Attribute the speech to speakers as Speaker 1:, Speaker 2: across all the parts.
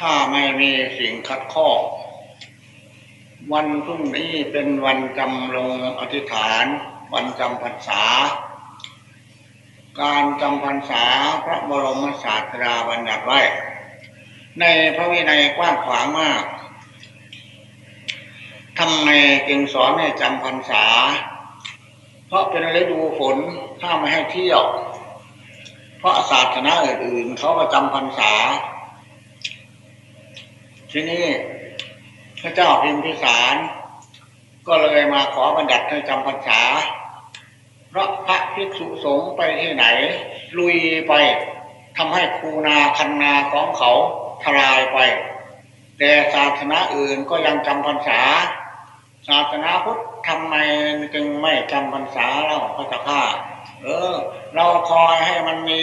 Speaker 1: ถ้าไม่มีสิ่งคัดข้อ วันพรุ่งนี้เป็นวันจำลงอธิษฐาน วันจำพรรษา การจำพรรษาพระบรมศาสดาบัญญัติไว้ ในพระวินัยกว้างขวางมากทำไมจึงสอนให้จำพรรษา เพราะเป็นฤดูฝนถ้าไม่ให้เที่ยว เพราะศาสนาอื่นๆเขาก็จำพรรษา ที่นี่พระเจ้าพิมพิสาร ก็เลยมาขอบัญญัติให้จำพรรษา เพราะพระภิกษุสงฆ์ไปที่ไหน ลุยไปทำให้คูนาคันนาของเขาทลายไป แต่ศาสนาอื่นก็ยังจำพรรษา ศาสนาพุทธทำไมจึงไม่จำพรรษาเราพระเจ้าข้าเออ เราคอยให้มันมี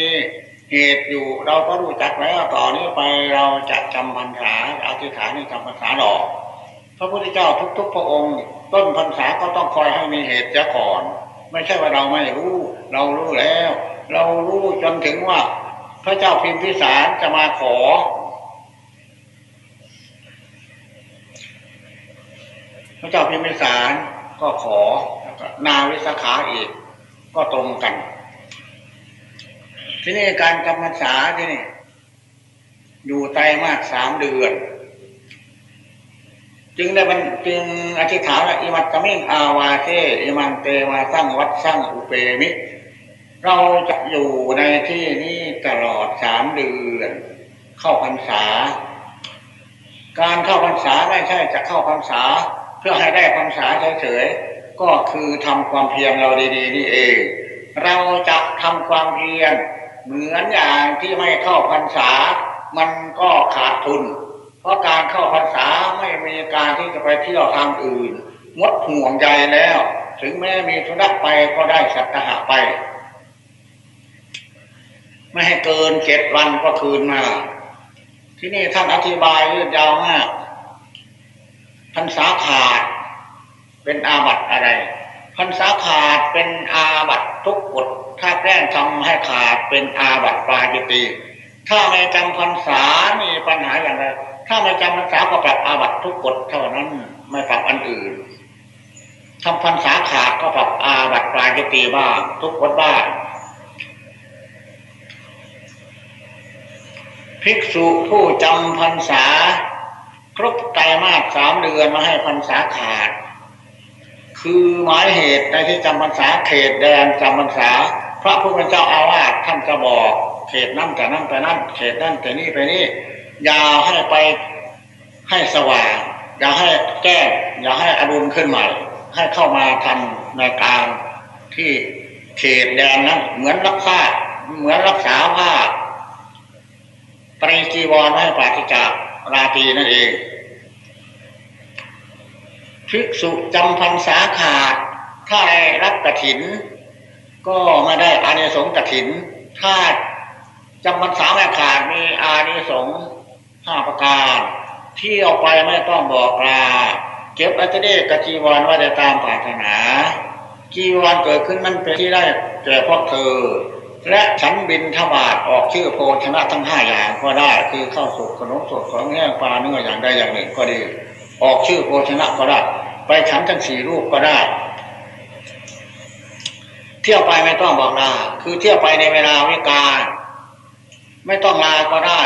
Speaker 1: เหตุอยู่เราก็รู้จักแล้วต่อนนี้ไปเราจะจำพรรษาอธิษฐานในจำพรรษาหรอกพระพุทธเจ้าทุก ๆ พระองค์ ต้นพรรษาก็ต้องคอยให้มีเหตุเสียก่อน ไม่ใช่ว่าเราไม่รู้ เรารู้แล้ว เรารู้จนถึงว่า พระเจ้าพิมพิสารจะมาขอ พระเจ้าพิมพิสารก็ขอนาวิสาขาอีก ก็ตรงกัน ที่นี่การกรรมษาที่นี่อยู่ไตมากสามเดือน จึงได้บรรจึงอธิษฐานว่าอิมัตตมิงอาวาเทอิมันเตมาสร้างวัดสร้างอุเปมิ เราจะอยู่ในที่นี้ตลอดสามเดือน เข้าพรรษา การเข้าพรรษาไม่ใช่จะเข้าพรรษา เพื่อให้ได้พรรษาเฉยๆก็คือทำความเพียรเราดีๆนี่เอง เราจะทำความเพียร เหมือนอย่างที่ไม่เข้าพรรษา มันก็ขาดทุน เพราะการเข้าพรรษาไม่มีการที่จะไปเที่ยวทางอื่นงดห่วงใยแล้ว ถึงแม้มีธุระไปก็ได้สัตหะไป ไม่ให้เกินเจ็ดวันก็คืนมา ที่นี่ท่านอธิบายยืดยาวมากพรรษาขาดเป็นอาบัตอะไรพรรษาขาดเป็นอาบัตทุกกฎ ถ้าแกล้งทำให้ขาดเป็นอาบัตปาจิตี ถ้าไม่จำพรรษามีปัญหาอย่างไร ถ้าไม่จำพรรษาก็ปรับอาบัตทุกกฎเท่านั้นไม่ปรับอันอื่นทำพรรษาขาดก็ปรับอาบัตปาจิตีบ้างทุกกฎบ้างภิกษุผู้จำพรรษา ครบไตรมาสสามเดือนมาให้พรรษาขาด คือหมายเหตุในที่จำพรรษาเขตแดนจำพรรษา ระผู้เป็นเจ้าอาวาสท่านจะบอกเขตนั่นแต่นั่นแต่นั่นเขตนั่นแต่นี่ไปนี่อย่าให้ไปให้สว่าง อย่าให้แก้อย่าให้อรุณขึ้นใหม่ ให้เข้ามาทำในกลางที่เขตแดนนั้นเหมือนรักษาเหมือนรักษาผ้าตรีจีวรให้ปราศจากราตีนั่นเองภิกษุจำพรรษาขาดถ้าได้รับกระถิน ก็ไม่ได้อานิสงส์กระถินถ้าจำพรรษาไม่ขาดมีอานิสงส์ห้าประการที่เอาไปไม่ต้องบอกลาเก็บอัตเดกจีวรว้ได้ตามปรารถนาจีวรเกิดขึ้นมันเป็นที่ได้แก่พวกเธอ และฉันบินทบาทออกชื่อโพชนะทั้งห้าอย่างก็ได้คือข้าวสุกขนมสดของแห้งปลาเนื้ออย่างใดอย่างหนึ่งก็ดี ออกชื่อโพชนะก็ได้ ไปฉันทั้งสี่รูปก็ได้ ที่ยวไปไม่ต้องบอกลา คือเที่ยวไปในเวลาวิกาลไม่ต้องลาก็ได้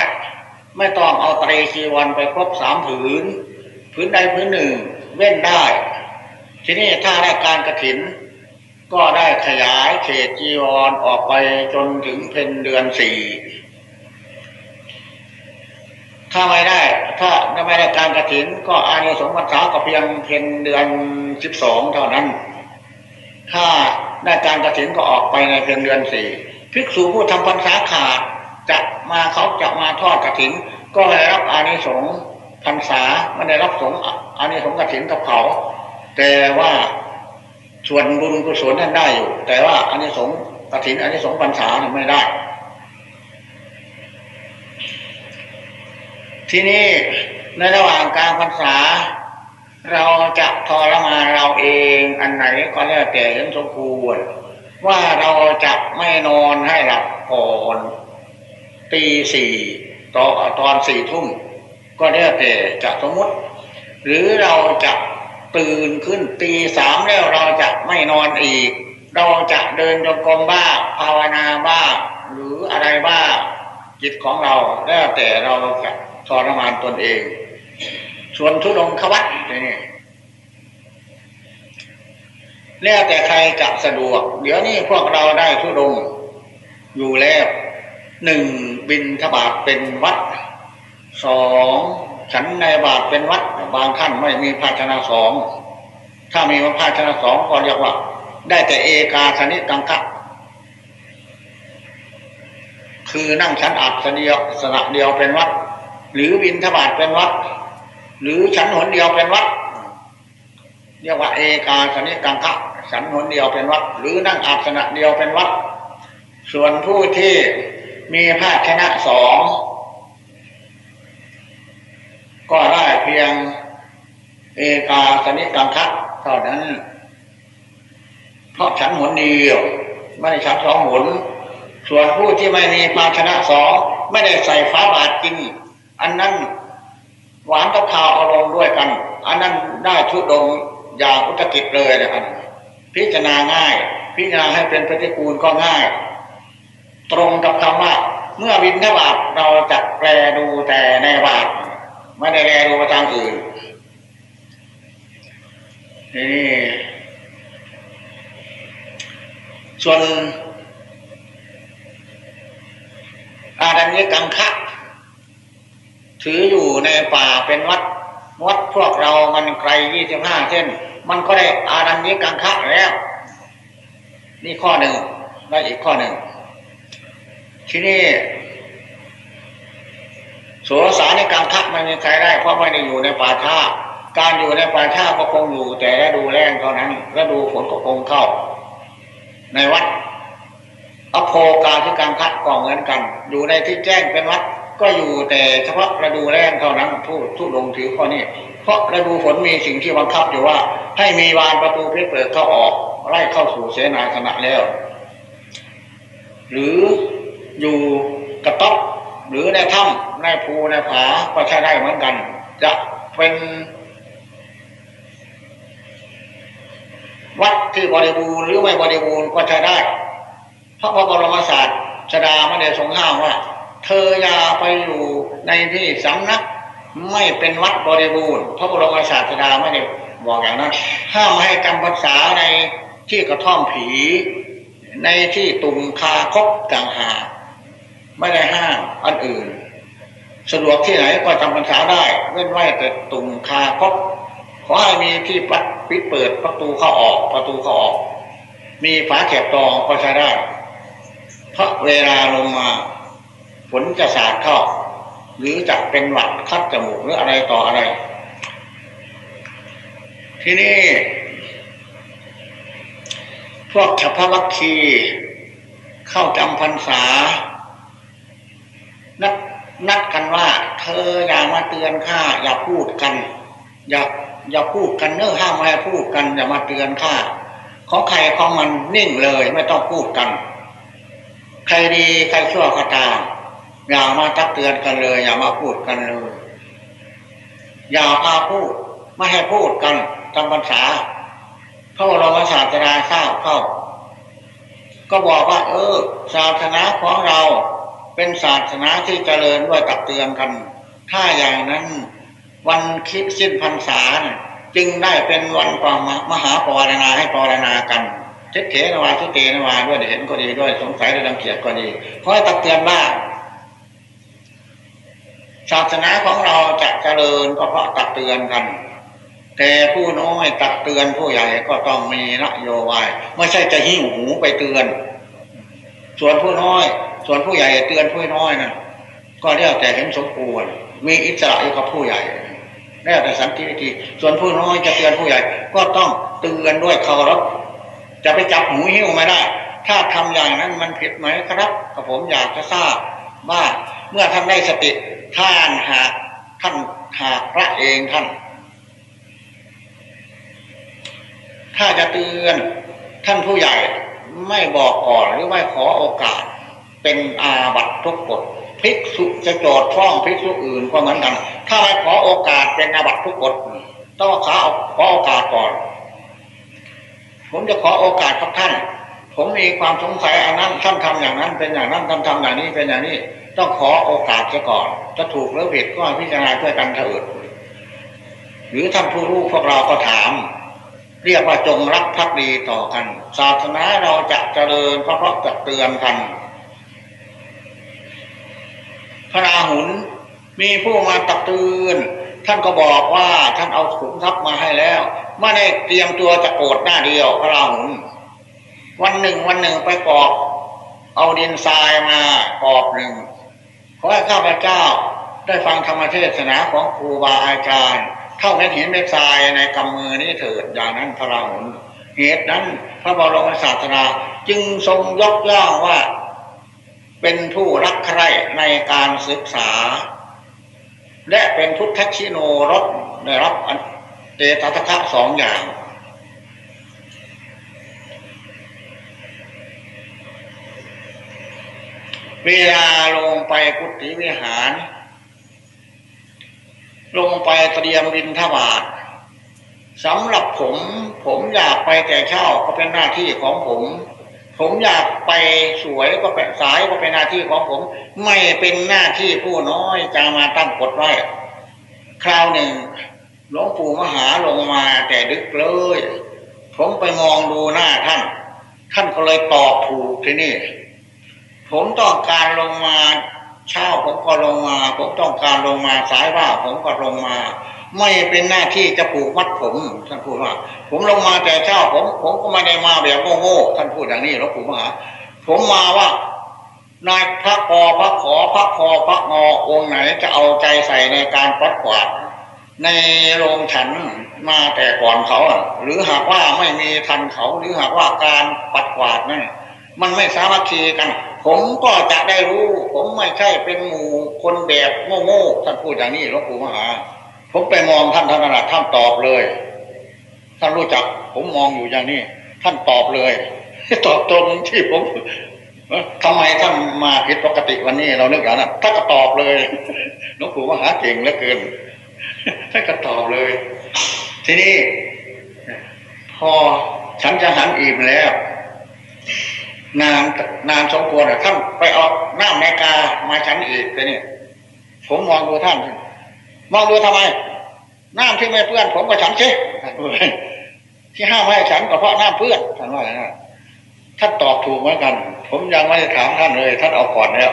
Speaker 1: ไม่ต้องเอาตรีชีวันไปครบสามผืน ผืนใดผืนหนึ่ง เว้นได้ ทีนี้ถ้าได้การกระถิน ก็ได้ขยายเขตจีวรออกไปจนถึงเพนเดือนสี่ ถ้าไม่ได้ ถ้าไม่ได้การกระถิน ก็อายุสงพรรษาก็เพียงเพนเดือนสิบสองเท่านั้น ถ้าได้การกระถินก็ออกไปในเพนเดือนสี่ภิกษุผู้ทำพรรษาขาดจะมาเขาจะมาทอดกระถิน ก็ได้รับอานิสงส์พรรษาไม่ได้รับสงอานิสงส์กระถินกับเขา แต่ว่าส่วนบุญกุศลนั้นได้อยู่ แต่ว่าอันนี้สงกฐินอันนี้สงปัญษาไม่ได้ ทีนี้ในระหว่างกลางพรรษา เราจะทรมานเราเองอันไหนก็แล้วแต่เห็นสมควรว่าเราจะไม่นอนให้หลับก่อนตีสี่ตอนตอนสี่ทุ่มก็แล้วแต่จะสมมติ หรือเราจะตื่นขึ้นตีสามแล้วเราจะไม่นอนอีก เราจะเดินจงกรมบ้างภาวนาบ้างหรืออะไรบ้างจิตของเราแล้วแต่เราจะทรมานตนเอง ส่วนทุดงควัตนี่แล้วแต่ใครจะสะดวก เดี๋ยวนี้พวกเราได้ทุดง อยู่แล้วหนึ่งบินทบาทเป็นวัดสองฉันในบาทเป็นวัด บางท่านไม่มีภาชนะสองถ้ามีภาชนะสองก็เรียกว่า ได้แต่เอกาสนิกังคะคือนั่งชั้นอัดสเดียวสนะเดียวเป็นวัด หรือบินทบาทเป็นวัด หรือชั้นหนเดียวเป็นวัดเรียกว่าเอกาสนิกังคะฉันหนเดียวเป็นวัดหรือนั่งอัดสนะเดียวเป็นวัดส่วนผู้ที่มีภาชนะสองก็ได้เพียงเอกาสนิกังคะเท่านั้นเพราะฉันหนเดียวไม่ได้ฉันสองหนส่วนผู้ที่ไม่มีภาชนะสองไม่ได้ใส่ฟ้าบาทกิน อันนั้น วานกับข้าวเอาลงด้วยกัน อันนั้นได้ชุดดงอย่างอุตกิจเลยนะครับพิจารณาง่าย พิจารณาให้เป็นปฏิกูลก็ง่าย ตรงกับคำว่าเมื่อบินทบาทเราจะแปลดูแต่ในบาทไม่ได้แลดูประทางอื่นนี่ส่วนอาดันยกังคะ ถืออยู่ในป่าเป็นวัด วัดพวกเรามันไกลยี่สิบห้าเส้น มันก็ได้อาดันยกังคะแล้ว นี่ข้อหนึ่งและอีกข้อหนึ่ง ที่นี่โสสารในกังคะไม่มีใครได้เพราะไม่ได้อยู่ในป่าชาการอยู่ในป่าชาก็คงอยู่ แต่ละดูแรงเท่านั้นและดูฝนก็คงเข้า ในวัดอโภกาที่การคัดกองเหมือนกัน อยู่ในที่แจ้งเป็นวัด ก็อยู่แต่เฉพาะฤดูแรงเท่านั้นทูตทุลงถือข้อนี้ เพราะฤดูฝนมีสิ่งที่บังคับอยู่ว่า ให้มีวานประตูเพชรเปิดเข้าออกไล่เข้าสู่เสนาสนะแล้ว หรืออยู่กระต๊อบหรือในถ้ำในภูในผาก็ใช้ได้เหมือนกัน จะเป็นวัดที่บริบูรณ์หรือไม่บริบูรณ์ก็ใช้ได้ พระบรมศาสตร์ชดาไม่ได้ทรงห้ามว่า เธออย่าไปอยู่ในที่สำนักไม่เป็นวัดบริบูรณ์พระบรมศาสดาไม่ได้บอกอย่างนั้นห้ามให้จำภาษาในที่กระท่อมผี ในที่ตุงคาคบต่างหาไม่ได้ห้ามอันอื่น สะดวกที่ไหนก็จำพรรษาได้เว้นไว้แต่ตุงคาคบขอให้มีที่ปัดปิดเปิดประตูเข้าออกประตูเข้าออก มีฝาแคบตองก็ใช้ได้เพราะเวลาลงมา ฝนจะสาดเข้าหรือจะเป็นหวัดคัดจมูกหรืออะไรต่ออะไร ที่นี่ พวกฉัพพวัคคีเข้าจำพรรษา นัดนัดกันว่า เธออย่ามาเตือนข้าอย่าพูดกัน อย่าอย่าพูดกันเนื้อห้ามไม่พูดกันอย่ามาเตือนข้าของใครของมันนิ่งเลยไม่ต้องพูดกัน ใครดีใครชั่วก็ตาม อย่ามาตักเตือนกันเลย อย่ามาพูดกันเลย อย่าพาพูด ไม่ให้พูดกันจำพรรษาพระบรมศาสดาทราบเข้า ก็บอกว่า เออ ศาสนาของเราเป็นศาสนาที่เจริญด้วยตักเตือนกัน ถ้าอย่างนั้น วันคิดสิ้นพรรษาจึงได้เป็นวันปมหาปวารณาให้ปวารณากันเทเถนวาทุเตนวาด้วยเห็นก็ดีด้วยสงสัยด้วยดังเกียดก็ดีขอให้ตักเตือนบ้า ศาสนาของเราจะเจริญก็เพราะตักเตือนกัน แต่ผู้น้อยตักเตือนผู้ใหญ่ก็ต้องมีนโยบายไม่ใช่จะหิ้วหูไปเตือน ส่วนผู้น้อย ส่วนผู้ใหญ่เตือนผู้น้อยนะก็เรียกแต่เห็นสมควร มีอิสระอยู่กับผู้ใหญ่แล้วแต่สันติวิธี ส่วนผู้น้อยจะเตือนผู้ใหญ่ ก็ต้องเตือนด้วยเคารพจะไปจับหูหิ้วไม่ได้ ถ้าทำอย่างนั้นมันผิดไหมครับกับผมอยากจะทราบว่าเมื่อท่านได้สติ ท่านหากท่านหากพระเองท่าน ถ้าจะเตือนท่านผู้ใหญ่ไม่บอกก่อนหรือไม่ขอโอกาส เป็นอาบัตทุกกฎภิกษุจะโจทย์ฟ้องภิกษุอื่นก็เหมือนกัน ถ้าไม่ขอโอกาสเป็นอาบัตทุกกฎต้องขอขอโอกาสก่อน ผมจะขอโอกาสกับท่าน ผมมีความสงสัยอันนั้นท่านทำอย่างนั้น เป็นอย่างนั้นท่านทำอย่างนี้เป็นอย่างนี้ ต้องขอโอกาสซะก่อน จะถูกหรือผิดก็พิจารณาด้วยกันเถิดหรือท่านผู้รู้พวกเราก็ถาม เรียกว่าจงรักภักดีต่อกัน ศาสนาเราจะเจริญเพราะจะเตือนกันพระราหุลมีผู้มาตักเตือนท่านก็บอกว่าท่านเอาขุมทรัพย์มาให้แล้วไม่ได้เตรียมตัวจะโกรธหน้าเดียวพระราหุล วันหนึ่งวันหนึ่งไปกอบเอาดินทรายมากอบหนึ่งขอให้ข้าพเจ้าได้ฟังธรรมเทศนาของครูบาอาจารย์เท่าเม็ดหินเม็ดทรายในกำมือนี้เถิดอย่างนั้นพระราหุลเหตุนั้นพระบรมศาสนาจึงทรงยกย่องว่า เป็นผู้รักใคร่ในการศึกษา และเป็นพุทธชิโนรสได้รับเตตะคะสองอย่าง เวลาลงไปกุฏิวิหาร ลงไปเตรียมบินทบาทสำหรับผม ผมอยากไปแต่เช่าก็เป็นหน้าที่ของผม ผมอยากไปสวยก็เป็นสายก็เป็นหน้าที่ของผม ไม่เป็นหน้าที่ผู้น้อยจะมาตั้งกฎไว้ คราวหนึ่งหลวงปู่มหาลงมาแต่ดึกเลย ผมไปมองดูหน้าท่าน ท่านก็เลยตอบถูกที่นี่ ผมต้องการลงมาเช้าผมก็ลงมา ผมต้องการลงมาสายว่าผมก็ลงมา ไม่เป็นหน้าที่จะผูกมัดผมท่านพูดว่า ผมลงมาแต่เช้าผมผมก็ไม่ได้มาแบบโง่ๆท่านพูดอย่างนี้หลวงปู่มหา ผมมาว่านายพระกอพระขอพระคอพระงอองค์ไหนจะเอาใจใส่ในการปัดกวาดในโรงฉันมาแต่ก่อนเขาหรือหากว่าไม่มีทันเขาหรือหากว่าการปัดกวาดนั่น มันไม่สามัคคีกัน ผมก็จะได้รู้ ผมไม่ใช่เป็นหมู่คนแบบโง่ๆท่านพูดอย่างนี้หลวงปู่มหา ผมไปมองท่านท่านนะท่านตอบเลย ท่านรู้จัก ผมมองอยู่อย่างนี้ ท่านตอบเลยตอบตรงที่ผมทำไมท่านมาผิดปกติวันนี้เราเนึกอย่างนั้นท่านก็ตอบเลยหลวงปู่มหาเก่งเหลือเกินท่านก็ตอบเลย ทีนี้ พอฉันจะหันอิ่มแล้ว นานนานสมควรท่านไปเอาหน้าแมกามาฉันอีกแต่นี่ผมมองดูท่าน มองดูทำไมน้ำที่ไม่เปื้อน ผมก็ฉันเช่ที่ห้ามไม่ให้ฉันก็เพราะน้ำเปื้อนท่านว่าอย่างนั้นท่านตอบถูกเหมือนกัน ผมยังไม่ได้ถามท่านเลย ท่านเอาก่อนแล้ว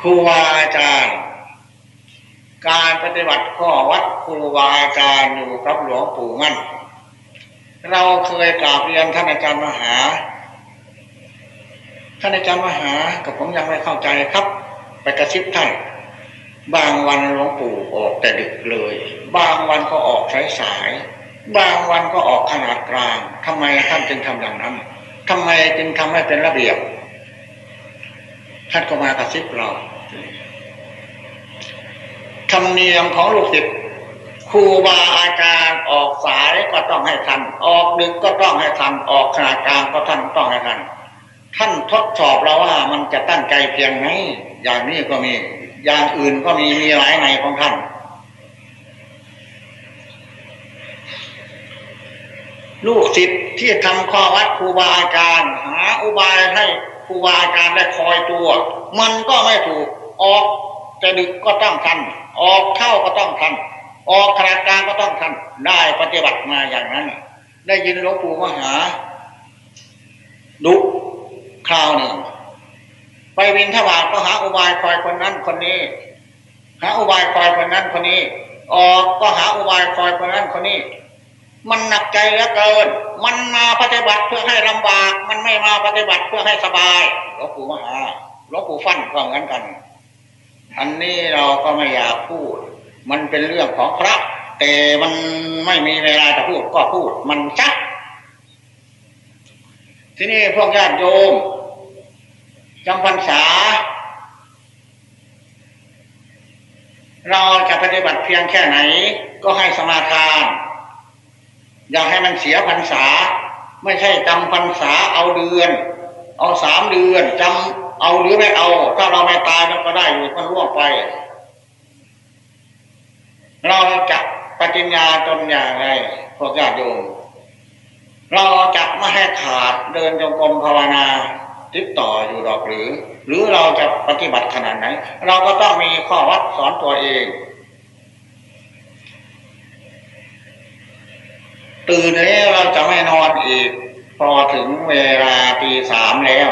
Speaker 1: ครูบาอาจารย์ การปฏิบัติข้อวัดครูบาอาจารย์อยู่กับหลวงปู่มั่น เราเคยกราบเรียนท่านอาจารย์มหา ท่านอาจารย์มหากับผมยังไม่เข้าใจครับ ไปกระซิบท่านบางวันหลวงปู่ออกแต่ดึกเลย บางวันก็ออกสายสายบางวันก็ออกขนาดกลางทำไมท่านจึงทำอย่างนั้นทำไมจึงทำให้เป็นระเบียบ ท่านก็มากระซิบเราธรรมเนียมของลูกศิษย์ ครูบาอาจารย์ออกสายก็ต้องให้ทัน ออกดึกก็ต้องให้ทัน ออกขนาดกลางก็ท่านต้องให้ทัน ท่านทดสอบเราว่ามันจะตั้งใจเพียงไหนอย่างนี้ก็มี อย่างอื่นก็มีมีหลายในของท่านลูกศิษย์ที่ทำข้อวัดครูบาอาจารย์หาอุบายให้ครูบาอาจารย์ได้คอยตัว มันก็ไม่ถูกออกจะดึกก็ต้องทัน ออกเข้าก็ต้องทัน ออกขนาดกลางก็ต้องทันได้ปฏิบัติมาอย่างนั้น ได้ยินหลวงปู่มหา ดุคราวหนึ่งไปวินทบาทก็หาอุบายคอยคนนั้นคนนี้ หาอุบายคอยคนนั้นคนนี้ ออกก็หาอุบายคอยคนนั้นคนนี้ มันหนักใจเหลือเกิน มันมาปฏิบัติเพื่อให้ลำบาก มันไม่มาปฏิบัติเพื่อให้สบายหลวงปู่มหาหลวงปู่ฟันก็เหมือนกัน อันนี้เราก็ไม่อยากพูด มันเป็นเรื่องของพระ แต่มันไม่มีเวลาจะพูดก็พูดมันชักที่นี่พวกญาติโยมจำพรรษา เราจะปฏิบัติเพียงแค่ไหน ก็ให้สมาทาน อย่าให้มันเสียพรรษา ไม่ใช่จำพรรษาเอาเดือน เอาสามเดือนจำเอาหรือไม่เอา ถ้าเราไม่ตายมันก็ได้อยู่มันล่วงไป เราจะปฏิญญาตนอย่างไรพวกญาติโยมเราจะไม่ให้ขาดเดินจงกรมภาวนาติดต่ออยู่หรอกหรือ หรือเราจะปฏิบัติขนาดไหน เราก็ต้องมีข้อวัดสอนตัวเอง ตื่นแล้วเราจะไม่นอนอีก พอถึงเวลาตีสามแล้ว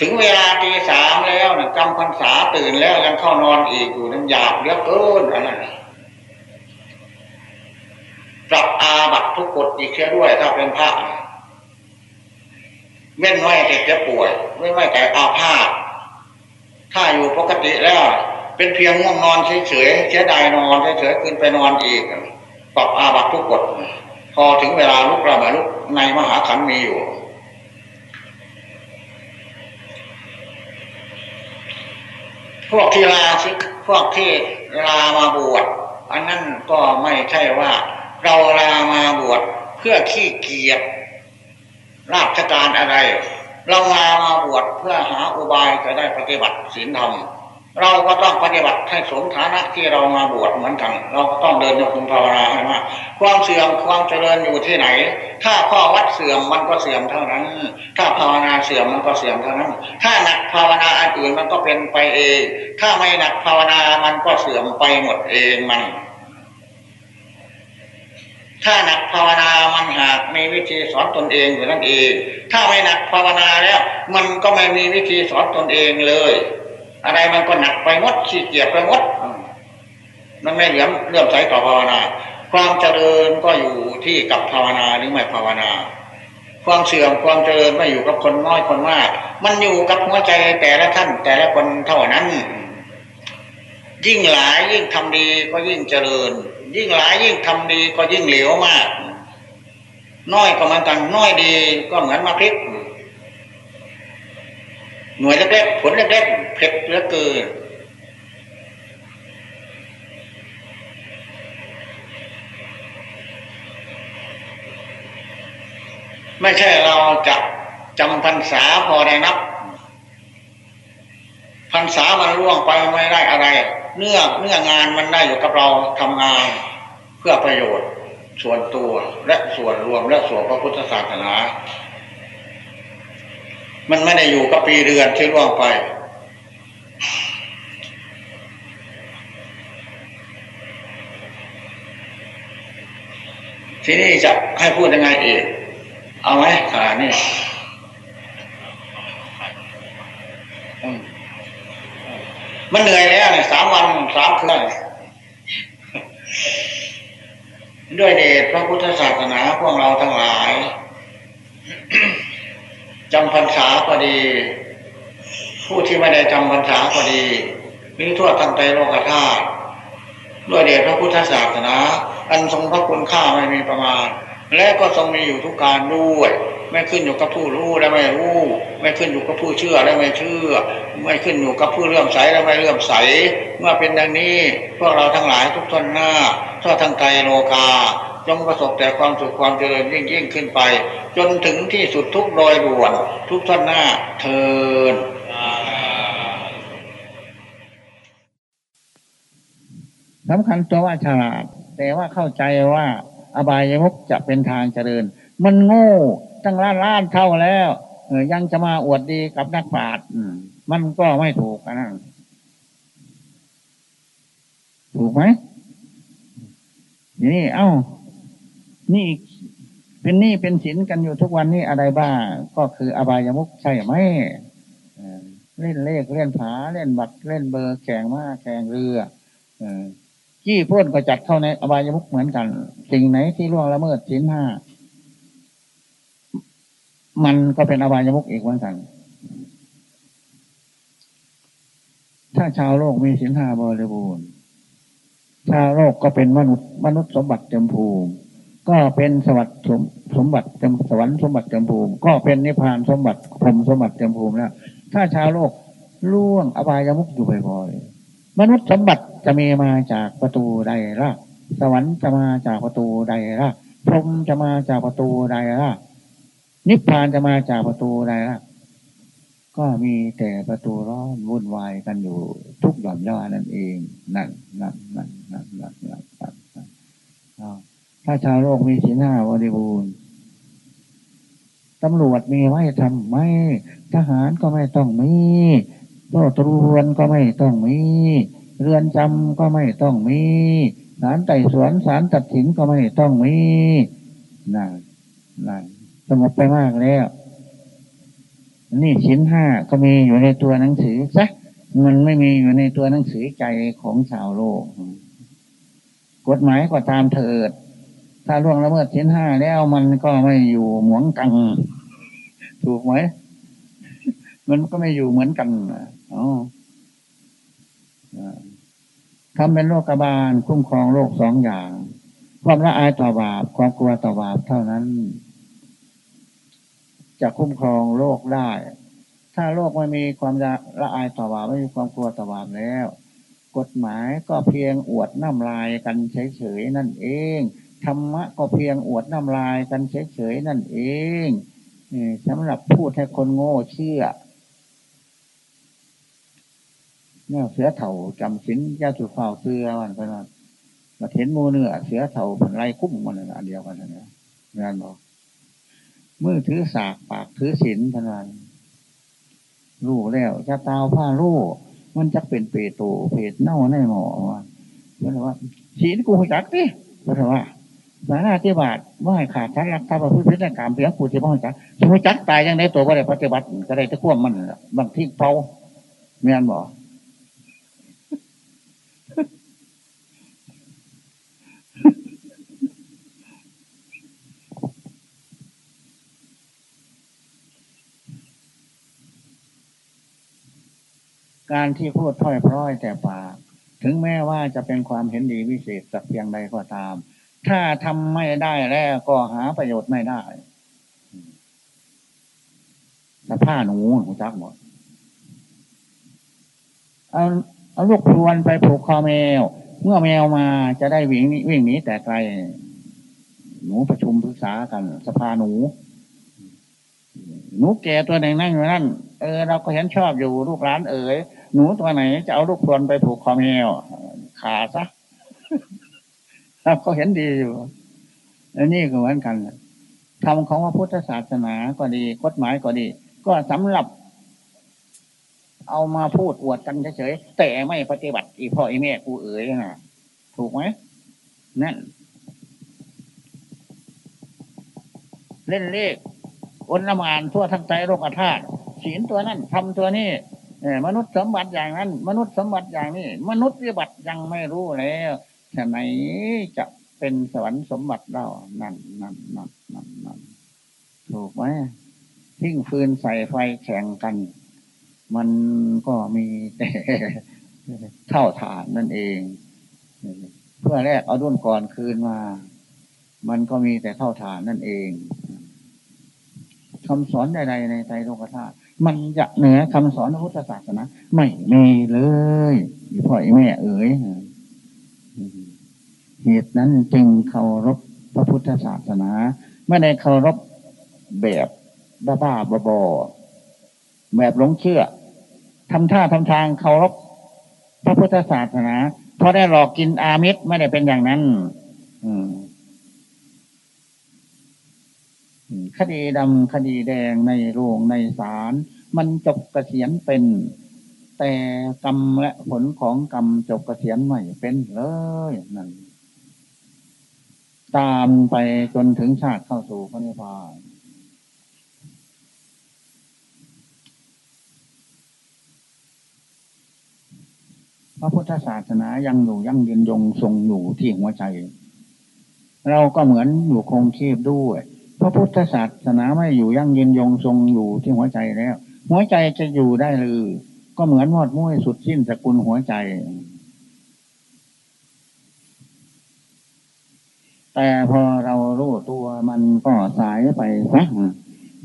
Speaker 1: ถึงเวลาตีสามแล้วจำพรรษาตื่นแล้วยังเข้านอนอีกอยู่นั้นหยาบเยอะเกินอันนั้นปรับอาบัตทุกกฎอีกเช่ด้วยถ้าเป็นพระเว้นไว้แต่จะป่วยไม่ไว้แต่อาพาธถ้าอยู่ปกติแล้ว เป็นเพียงง่วงนอนเฉยๆเสียดายนอนเฉยๆขึ้นไปนอนอีกปรับอาบัตทุกกฎพอถึงเวลาลุกเรามาลุกในมหาขันมีอยู่ พวกที่ลาชิพวกที่ลามาบวชอันนั้นก็ไม่ใช่ว่า เราลามาบวชเพื่อขี้เกียจราชการอะไร เราลามาบวชเพื่อหาอุบายจะได้ปฏิบัติศีลธรรม เราก็ต้องปฏิบัติให้สมฐานะที่เรามาบวชเหมือนกัน เราก็ต้องเดินโยคุมภาวนาให้มากความเสื่อมความเจริญอยู่ที่ไหน ถ้าข้อวัดเสื่อมมันก็เสื่อมเท่านั้น ถ้าภาวนาเสื่อมมันก็เสื่อมเท่านั้น ถ้าหนักภาวนาอันอื่นมันก็เป็นไปเอง ถ้าไม่หนักภาวนามันก็เสื่อมไปหมดเองมัน ถ้าหนักภาวนามันหากมีวิธีสอนตนเองอยู่นั่นเอง ถ้าไม่หนักภาวนาแล้ว มันก็ไม่มีวิธีสอนตนเองเลย อะไรมันก็หนักไปมดขี้เกียจไปมดมันไม่เหลือมเลื่อมใสต่อภาวนา ความเจริญก็อยู่ที่กับภาวนาหรือไม่ภาวนา ความเสื่อมความเจริญไม่อยู่กับคนน้อยคนมาก มันอยู่กับหัวใจแต่ละท่านแต่ละคนเท่านั้น ยิ่งหลายยิ่งทำดีก็ยิ่งเจริญ ยิ่งหลายยิ่งทำดีก็ยิ่งเหลียวมาก น้อยก็มันกันน้อยดีก็เหมือนมะพริก หน่วยเล็กๆผลเล็กๆเผ็ดเหลือเกินไม่ใช่เราจะจำพรรษาพอได้นับพรรษามันล่วงไปไม่ได้อะไร เนื้อเนื้องานมันได้อยู่กับเราทำงานเพื่อประโยชน์ ส่วนตัวและส่วนรวมและส่วนพระพุทธศาสนา มันไม่ได้อยู่กับปีเดือนที่ล่วงไป ทีนี้จะให้พูดยังไงอีก เอาไหมขานี่มันเหนื่อยแล้วเนี่ยสามวันสามคืนด้วยเดชพระพุทธศาสนาพวกเราทั้งหลาย จำพรรษาก็ดี ผู้ที่ไม่ได้จำพรรษาก็ดีมีทั่วทั้งใจโลกธาตุด้วยเดชพระพุทธศาสนา อันทรงพระคุณค่าไม่มีประมาณ และก็ทรงมีอยู่ทุกการด้วย ไม่ขึ้นอยู่กับผู้รู้และไม่รู้ ไม่ขึ้นอยู่กับผู้เชื่อและไม่เชื่อ ไม่ขึ้นอยู่กับผู้เลื่อมใสและไม่เลื่อมใส เมื่อเป็นดังนี้ พวกเราทั้งหลายทุกทนหน้าทั่วทั้งใจโลกา จงประสบแต่ความสุขความเจริญยิ่งยิ่งขึ้นไป จนถึงที่สุดทุกโดยด่วน ทุกท่านหน้าเทิน
Speaker 2: สำคัญตัวว่าฉลาด แต่ว่าเข้าใจว่า อบายมุกจะเป็นทางเจริญ มันโง่ตั้งล้านล้านเท่าแล้วยังจะมาอวดดีกับนักปราชญ์มันก็ไม่ถูกนะถูกไหมนี่เอ้า นี่เป็นหนี้เป็นสินกันอยู่ทุกวันนี้อะไรบ้างก็คืออบายมุกใช่ไหมเล่นเลขเล่นผาเล่นบัตรเล่นเบอร์แข่งม้าแข่งเรือขี้พ้นก็จัดเข้าในอบายมุกเหมือนกัน สิ่งไหนที่ล่วงละเมิดสินห้ามันก็เป็นอบายมุกอีกเหมือนกัน ถ้าชาวโลกมีสินห้าบริบูรณ์ชาวโลกก็เป็นมนุษย์มนุษย์สมบัติเต็มภูมิ ก็เป็นสวัสดิ์สมบัติเต็มสวรรค์สมบัติเต็มภูมิ ก็เป็นนิพพานสมบัติพรมสมบัติเต็มภูมิแล้วถ้าชาวโลกล่วงอบายมุกอยู่บ่อยๆมนุษย์สมบัติจะมีมาจากประตูใดล่ะ สวรรค์จะมาจากประตูใดล่ะพรมจะมาจากประตูใดล่ะ
Speaker 1: นิพพานจะมาจากประตูใดล่ะ ก็มีแต่ประตูร้อนวุ่นวายกันอยู่ ทุกหย่อมย่อนั่นเอง นั่นนั่นนั่นนั่นนั่นนั่นนั่น ถ้าชาวโลกมีสีหน้าบริบูรณ์ตำรวจมีไว้ทำไม่ทหารก็ไม่ต้องมีโตรวนก็ไม่ต้องมี เรือนจำก็ไม่ต้องมีศาลไต่สวนศาลตัดสินก็ไม่ต้องมีนั่นนั่นสงบไปมากแล้ว นี่ชิ้นห้าก็มีอยู่ในตัวหนังสือซะมันไม่มีอยู่ในตัวหนังสือใจของชาวโลก กฎหมายก็ตามเถิด ถ้าล่วงละเมิดชิ้นห้าแล้วมันก็ไม่อยู่หมวงกัง ถูกไหม มันก็ไม่อยู่เหมือนกันอ๋อทำเป็นโรคกบาลคุ้มครองโรคสองอย่าง ความละอายต่อบาปความกลัวต่อบาปเท่านั้น จะคุ้มครองโรคได้ ถ้าโรคไม่มีความละอายต่อบาปไม่มีความกลัวต่อบาปแล้ว กฎหมายก็เพียงอวดน้ำลายกันเฉยๆนั่นเอง ธรรมะก็เพียงอวดน้ำลายกันเฉยๆนั่นเองสำหรับพูดให้คนโง่เชื่อเนี่ยเสือเถ่าจำสินยาสุเฝ้าเสื้อมันไปนอนมาเห็นมูเนื้อเสือเถ่าผันไรคุ้มมันอันเดียวกันนะงานบอกมือถือสากปากถือศิลพนันรู้แล้วจะตาวผ้ารู้มันจะเป็นเปโตเพดเน่าในหมอเพราะว่าศีลกูจักดิเพราะว่า สาราที่บาทว่าขาดชั้นรักษาประพฤติพฤติกรรมเพียงกูจะพ่อจักสมุจักตายยังไงตัวก็ได้ปฏิบัติก็ได้จะควบมันบางที่เผาเมียนบอกการที่พูดถ้อยพร้อยแต่ปาก ถึงแม้ว่าจะเป็นความเห็นดีวิเศษสักเพียงใดก็ตาม ถ้าทำไม่ได้แล้วก็หาประโยชน์ไม่ได้แต่ผ้าหนูหนูจักหมดเอาเอาลูกพรวนไปผูกคอแมว เมื่อแมวมาจะได้วิ่งวิ่งหนีแต่ไกล หนูประชุมปรึกษากัน สภาหนู หนูแก่ตัวหนึ่งนั่งอยู่นั่น เออ เราก็เห็นชอบอยู่ลูกร้านเอ๋ยหนูตัวไหนจะเอาลูกพรวนไปผูกคอแมวขาซะ เขาเห็นดีอยู่แล้วนี่ก็เหมือนกันทำของพระพุทธศาสนาก็ดีกฎหมายก็ดี ก็สำหรับ เอามาพูดอวดกันเฉยๆแต่ไม่ปฏิบัติ อีพ่ออีแม่กูเอ๋ยนะถูกไหมนั่นเล่นเลขอนละมานทั่วทั้งใจโลกธาตุศีลตัวนั้นทำตัวนี้มนุษย์สมบัติอย่างนั้น มนุษย์สมบัติอย่างนี้ มนุษย์วิบัติยังไม่รู้แล้ว ฉะไหนจะเป็นสวรรค์สมบัติเรานั่นนั่นนั่นนั่นนั่นถูกไหมทิ้งฟืนใส่ไฟแข่งกัน มันก็มีแต่เท่าฐานนั่นเอง เพื่อแรกเอาดุนก่อนคืนมา มันก็มีแต่เท่าฐานนั่นเองคำสอนใดๆในใจโลกธาตุมันจะเหนือคำสอนพระพุทธศาสนาไม่มีเลยพ่อแม่เอ๋ย เหตุนั้นจึงเคารพพระพุทธศาสนา ไม่ได้เคารพแบบบ้าๆบอแบบหลงเชื่อทำท่าทำทางเคารพพระพุทธศาสนาเพราะได้หลอกกินอามิตรไม่ได้เป็นอย่างนั้น อืมคดีดำคดีแดงในโรงในศาลมันจบกเกษียณเป็น แต่กรรมและผลของกรรมจบกเกษียณไม่เป็นเลยนั่น ตามไปจนถึงชาติเข้าสู่พระนิพพานพระพุทธศาสนายังอยู่ยั่งยืนยงทรงอยู่ที่หัวใจ เราก็เหมือนอยู่คงชีพด้วย พระพุทธศาสนาไม่อยู่ยั่งยืนยงทรงอยู่ที่หัวใจแล้ว หัวใจจะอยู่ได้หรือ ก็เหมือนมอดมุ้ยสุดสิ้นสกุลหัวใจ แต่พอเรารู้ตัวมันก็สายไปสัก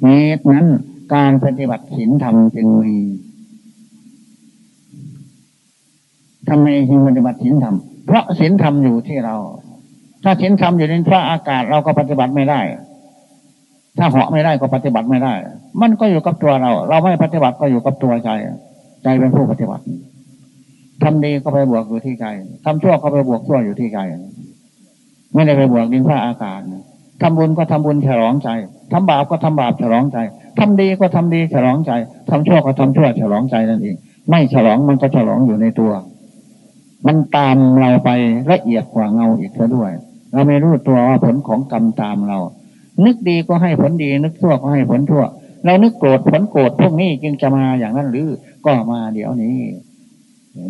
Speaker 1: เหตุนั้นการปฏิบัติศีลธรรมจึงมีทำไมจึงปฏิบัติศีลธรรม เพราะศีลธรรมอยู่ที่เรา ถ้าศีลธรรมอยู่ในพระอากาศเราก็ปฏิบัติไม่ได้ ถ้าเหาะไม่ได้ก็ปฏิบัติไม่ได้ มันก็อยู่กับตัวเรา เราไม่ปฏิบัติก็อยู่กับตัวใจ ใจเป็นผู้ปฏิบัติทำดีก็ไปบวกอยู่ที่ใจทำชั่วก็ไปบวกชั่วอยู่ที่ใจ ไม่ได้ไปบวกดินผ้าอากาศทำบุญก็ทำบุญฉลองใจทำบาปก็ทำบาปฉลองใจทำดีก็ทำดีฉลองใจทำชั่วก็ทำชั่วฉลองใจนั่นเอง ไม่ฉลองมันก็ฉลองอยู่ในตัว มันตามเราไปละเอียดกว่าเงาอีกซะด้วย เราไม่รู้ตัวว่าผลของกรรมตามเรา นึกดีก็ให้ผลดี นึกชั่วก็ให้ผลชั่ว เรานึกโกรธผลโกรธพวกนี้จึงจะมาอย่างนั้นหรือก็มาเดี๋ยวนี้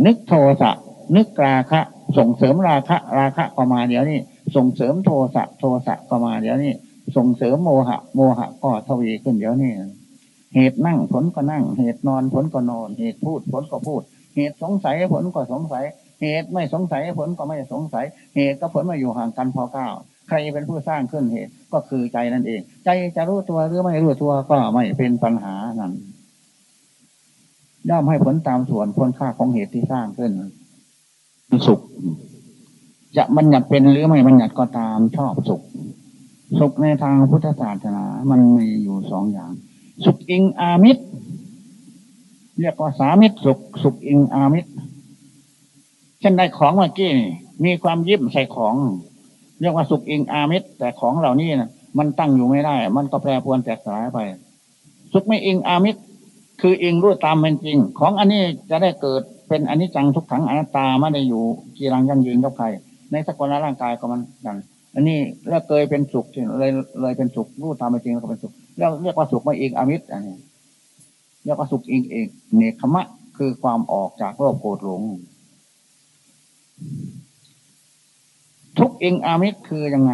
Speaker 1: นึกโทสะนึกราคะ ส่งเสริมราคะ ราคะก็มาเดี๋ยวนี้ ส่งเสริมโทสะโทสะก็มาเดี๋ยวนี้ส่งเสริมโมหะ โมหะก็ทวีขึ้นเดี๋ยวนี้เหตุนั่งผลก็นั่ง เหตุนอนผลก็นอน เหตุพูดผลก็พูด เหตุสงสัยผลก็สงสัย เหตุไม่สงสัยผลก็ไม่สงสัย เหตุกับผลมาอยู่ห่างกันพอเก้าใครเป็นผู้สร้างขึ้นเหตุก็คือใจนั่นเอง ใจจะรู้ตัวหรือไม่รู้ตัวก็ไม่เป็นปัญหานั้นย่อมให้ผลตามส่วนพ้นค่าของเหตุที่สร้างขึ้นสุข จะบัญญัติเป็นหรือไม่บัญญัติก็ตามชอบสุข สุขในทางพุทธศาสนา มันมีอยู่สองอย่าง สุขอิงอามิตร เรียกว่าสามิตรสุข สุขอิงอามิตร เช่นในของเมื่อกี้มีความยิ้มใส่ของ เรียกว่าสุขอิงอามิตร แต่ของเหล่านี้นะมันตั้งอยู่ไม่ได้ มันก็แปรปรวนแตกสลายไป สุขไม่อิงอามิตร คืออิงรู้ตามเป็นจริง ของอันนี้จะได้เกิดเป็นอนิจจังทุกขังอนัตตาไม่ได้อยู่กีรังยั่งยืนกับใคร ในสกุลร่างกายก็มันกันอันนี้แล้วเคยเป็นสุขเลยเลยเป็นสุขรู้ตามเป็นจริงแล้วก็เป็นสุขแล้วเรียกว่าสุขม่เองอมิตรอันนี้เรียกว่าสุขเองเองเนคขมะ คือความออกจากโลภโกรธหลง ทุกเองอามิตรคือยังไง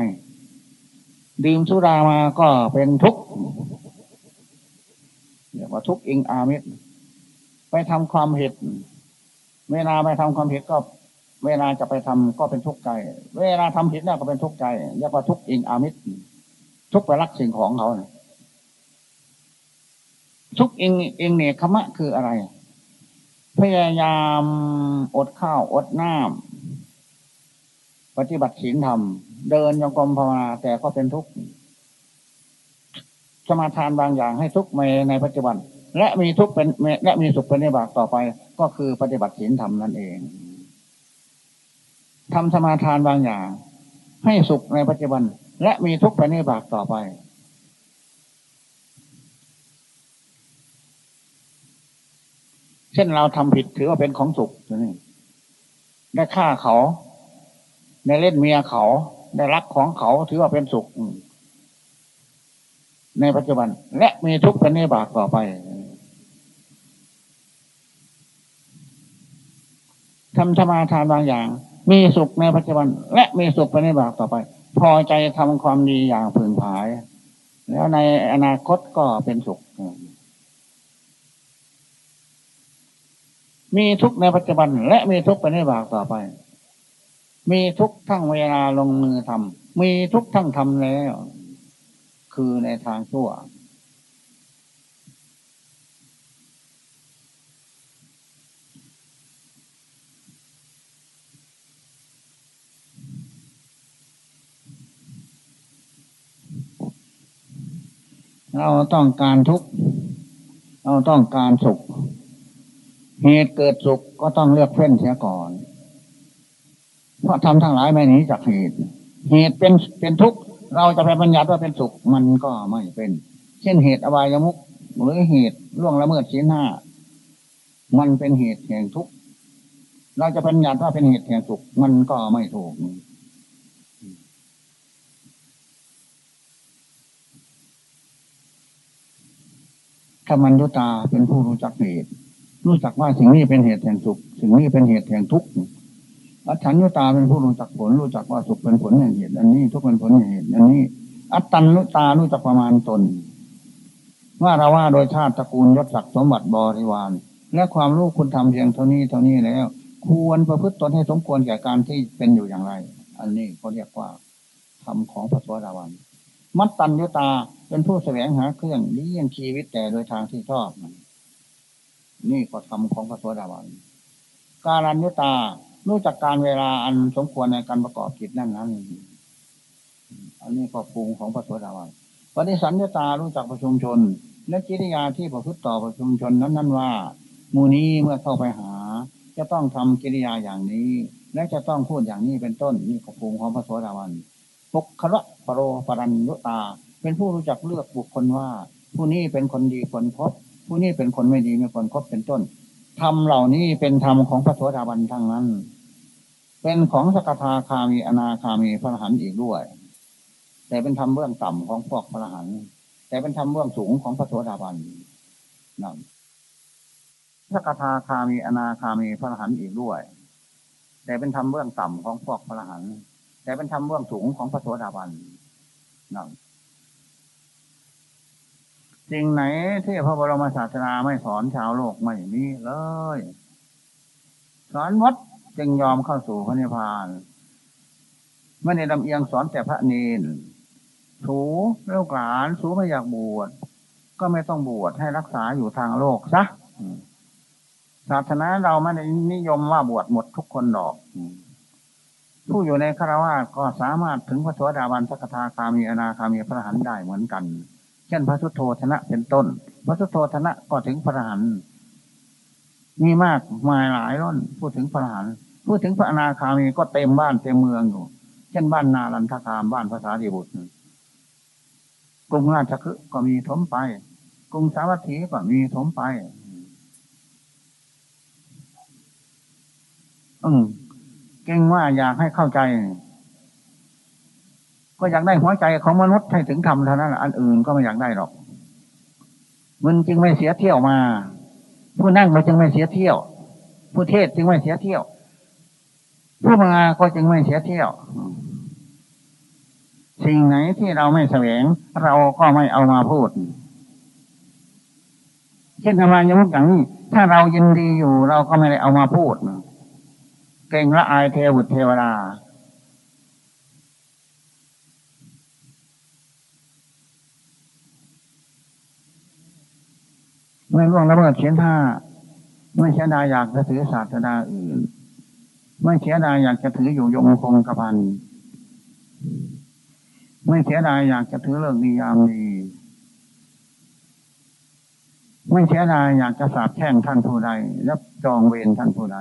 Speaker 1: ดื่มสุรามาก็เป็นทุกเรียกว่าทุกเองอามิตรไปทำความเหตุเวลาไปทำความเหตุก็ เวลาจะไปทำก็เป็นทุกข์ใจ เวลาทำผิดเนี่ยก็เป็นทุกข์ใจเรียกว่าทุกข์อิงอามิตรทุกข์ไปรักสิ่งของเขานี่ยทุกข์อิงอิงเนี่ยคมะคืออะไร พยายามอดข้าวอดน้ำปฏิบัติศีลธรรม เดินยงกรมภาวนาแต่ก็เป็นทุกข์สมาทานบางอย่างให้ทุกข์ในในปัจจุบัน และมีทุกข์เป็นและมีสุขเป็นในบากต่อไป ก็คือปฏิบัติศีลธรรมนั่นเอง ทำสมาทานบางอย่าง ให้สุขในปัจจุบัน และมีทุกข์ไปในบากต่อไป เช่นเราทำผิดถือว่าเป็นของสุขนี่ได้ฆ่าเขาได้เล่นเมียเขาได้รักของเขาถือว่าเป็นสุข ในปัจจุบัน และมีทุกข์เป็นในบากต่อไป ทำสมาทานบางอย่าง มีสุขในปัจจุบัน และมีสุขไปในบากต่อไป พอใจทำความดีอย่างพึงผาย แล้วในอนาคตก็เป็นสุข มีทุกในปัจจุบัน และมีทุกไปในบากต่อไป มีทุกทั้งเวลาลงมือทำมีทุกทั้งทำแล้ว คือในทางชั่ว เราต้องการทุกข์เราต้องการสุข เหตุเกิดสุขก็ต้องเลือกเฟ้นเสียก่อน เพราะทำทั้งหลายไม่หนีจากเหตุ เหตุเป็นเป็นทุกข์เราจะไปบัญญัติว่าเป็นสุขมันก็ไม่เป็น เช่นเหตุอบายมุกหรือเหตุล่วงละเมิดชิ้นห้ามันเป็นเหตุแห่งทุกข์เราจะบัญญัติว่าเป็นเหตุแห่งสุขมันก็ไม่ถูกธรร มัญญตาเป็นผู้รู้จักเหตุ รู้จักว่าสิ่งนี้เป็นเหตุแห่งสุข สิ่งนี้เป็นเหตุแห่งทุกข์อัตถัญญตาเป็นผู้รู้จักผล รู้จักว่าสุขเป็นผลแห่งเหตุ อันนี้ทุกข์เป็นผลแห่งเหตุ อันนี้ อัตตัญญตารู้จักประมาณตน ว่าเราว่าโดยชาติตระกูลยศศักดิ์สมบัติบริวาร และความรู้คุณทำเพียงเท่านี้เท่านี้แล้ว ควรประพฤติตนให้สมควรแก่การที่เป็นอยู่อย่างไร อันนี้เขาเรียกว่าธรรมของพระสวัสดิวัน มัตตัญญตา เป็นผู้แสวงหาเครื่องเลี้ยังชีวิตแต่โดยทางที่ชอบนี่ก็ทำของพระสวสดาวันการัญญตารู้จักการเวลาอันสมควรในการประกอบกิจนั่นนั้นอันนี้ก็ปรุงของพระสวสดาวันปฏิสันญตารู้จักประชุมชน และกิริยาที่ประพฤติต่อประชุมชนนั้นนั้นว่ามูนี้เมื่อเข้าไปหา จะต้องทำกิริยาอย่างนี้ และจะต้องพูดอย่างนี้เป็นต้นนี่ขภูมิของพระโสดาบัน ปุคละปรโรปรันยุตา เป็นผู้รู้จักเลือกบุคคลว่า ผู้นี้เป็นคนดีคนคบผู้นี้เป็นคนไม่ดีไม่คนคบเป็นต้นธรรมเหล่านี้เป็นธรรมของพระโสดาบันทั้งนั้น เป็นของสกทาคามีอนาคามีพระหันอีกด้วย แต่เป็นธรรมเบื้องต่ำของพวกพระหันแต่เป็นธรรมเบื้องสูงของพระโสดาบันนั่นสกทาคามีอนาคามีพระหันอีกด้วย แต่เป็นธรรมเบื้องต่ำของพวกพระหัน์ แต่เป็นธรรมเบื้องสูงของพระโสดาบันนั่นสิ่งไหนที่พระบรมศาสนาไม่สอนชาวโลกไม่มีเลย สอนวัดจึงยอมเข้าสู่พระนิพพานไม่ได้ลำเอียงสอนแต่พระเนนสูเลูกหลานสูไม่อยากบวชก็ไม่ต้องบวชให้รักษาอยู่ทางโลกซะศาสนาเราไม่ได้นิยมว่าบวชหมดทุกคนหรอก ผู้อยู่ในคารวะก็สามารถถึงพระสวสดาบันสักทาคามีอนาคามีพระหันได้เหมือนกัน เช่นพระสุโธธนะเป็นต้น พระสุโธธนะก็ถึงพระหันมีมากมายหลายร้นพูดถึงพระหันพูดถึงพระอนาคามีก็เต็มบ้านเต็มเมืองอยู่ เช่นบ้านนาลันทคามบ้านภาษาดีบุตรกรุงราชคฤห์ก็มีถมไป กรุงสาวัตถีก็มีถมไป อืม เก่งว่าอยากให้เข้าใจ ก็อยากได้หัวใจของมนุษย์ให้ถึงธรรมเท่านั้นอันอื่นก็ไม่อยากได้หรอก มันจึงไม่เสียเที่ยวมา ผู้นั่งมันจึงไม่เสียเที่ยว ผู้เทศจึงไม่เสียเที่ยว ผู้มาก็จึงไม่เสียเที่ยว สิ่งไหนที่เราไม่แสวง เราก็ไม่เอามาพูดเช่นธรรมายมุกอย่างนี้ถ้าเรายินดีอยู่ เราก็ไม่ได้เอามาพูด เก่งละอายเทวุตเทวดาไม่ล่วงละเมิดเสียนท่าไม่เสียดายอยากจะถือศาสนาอื่น ไม่เสียดายอยากจะถืออยู่ยงคงกระพันไม่เสียดายอยากจะถือเรื่องดียามดีไม่เสียดายอยากจะสาบแช่งท่านผู้ใดรับจองเวรท่านผู้ใด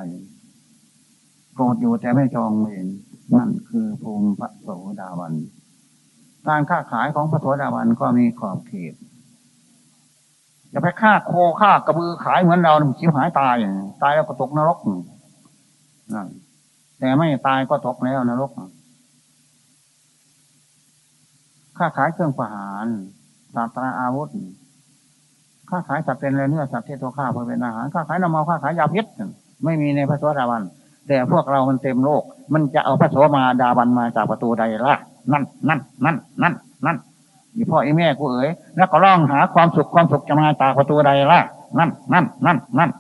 Speaker 1: โกรธอยู่แต่ไม่จองเวรนั่นคือภูมิพระโสดาบัน การค้าขายของพระโสดาบันก็มีขอบเขตอย่าไปฆ่าโคฆ่ากระบือขายเหมือนเราชิบหายตายตายแล้วก็ตกนรกนั่นแต่ไม่ตายก็ตกแล้วนรกค่าขายเครื่องประหารศาสตราอาวุธค่าขายสัตว์เป็นอะไรเนื้อสัตว์ที่ตัวข้าเพื่อเป็นอาหารค่าขายน้ำมันค่าขายยาพิษไม่มีในพระสวัสดิวัน แต่พวกเรามันเต็มโลก มันจะเอาพระโสมาดาบันมาจากประตูใดล่ะ นั่น นั่น นั่น นั่น นั่นอีพ่อไอีแม่กูเอ๋ยแล้วก็ร้องหาความสุขความสุขจะมาตากประตูใดล่ะ นั่น นั่น นั่น นั่น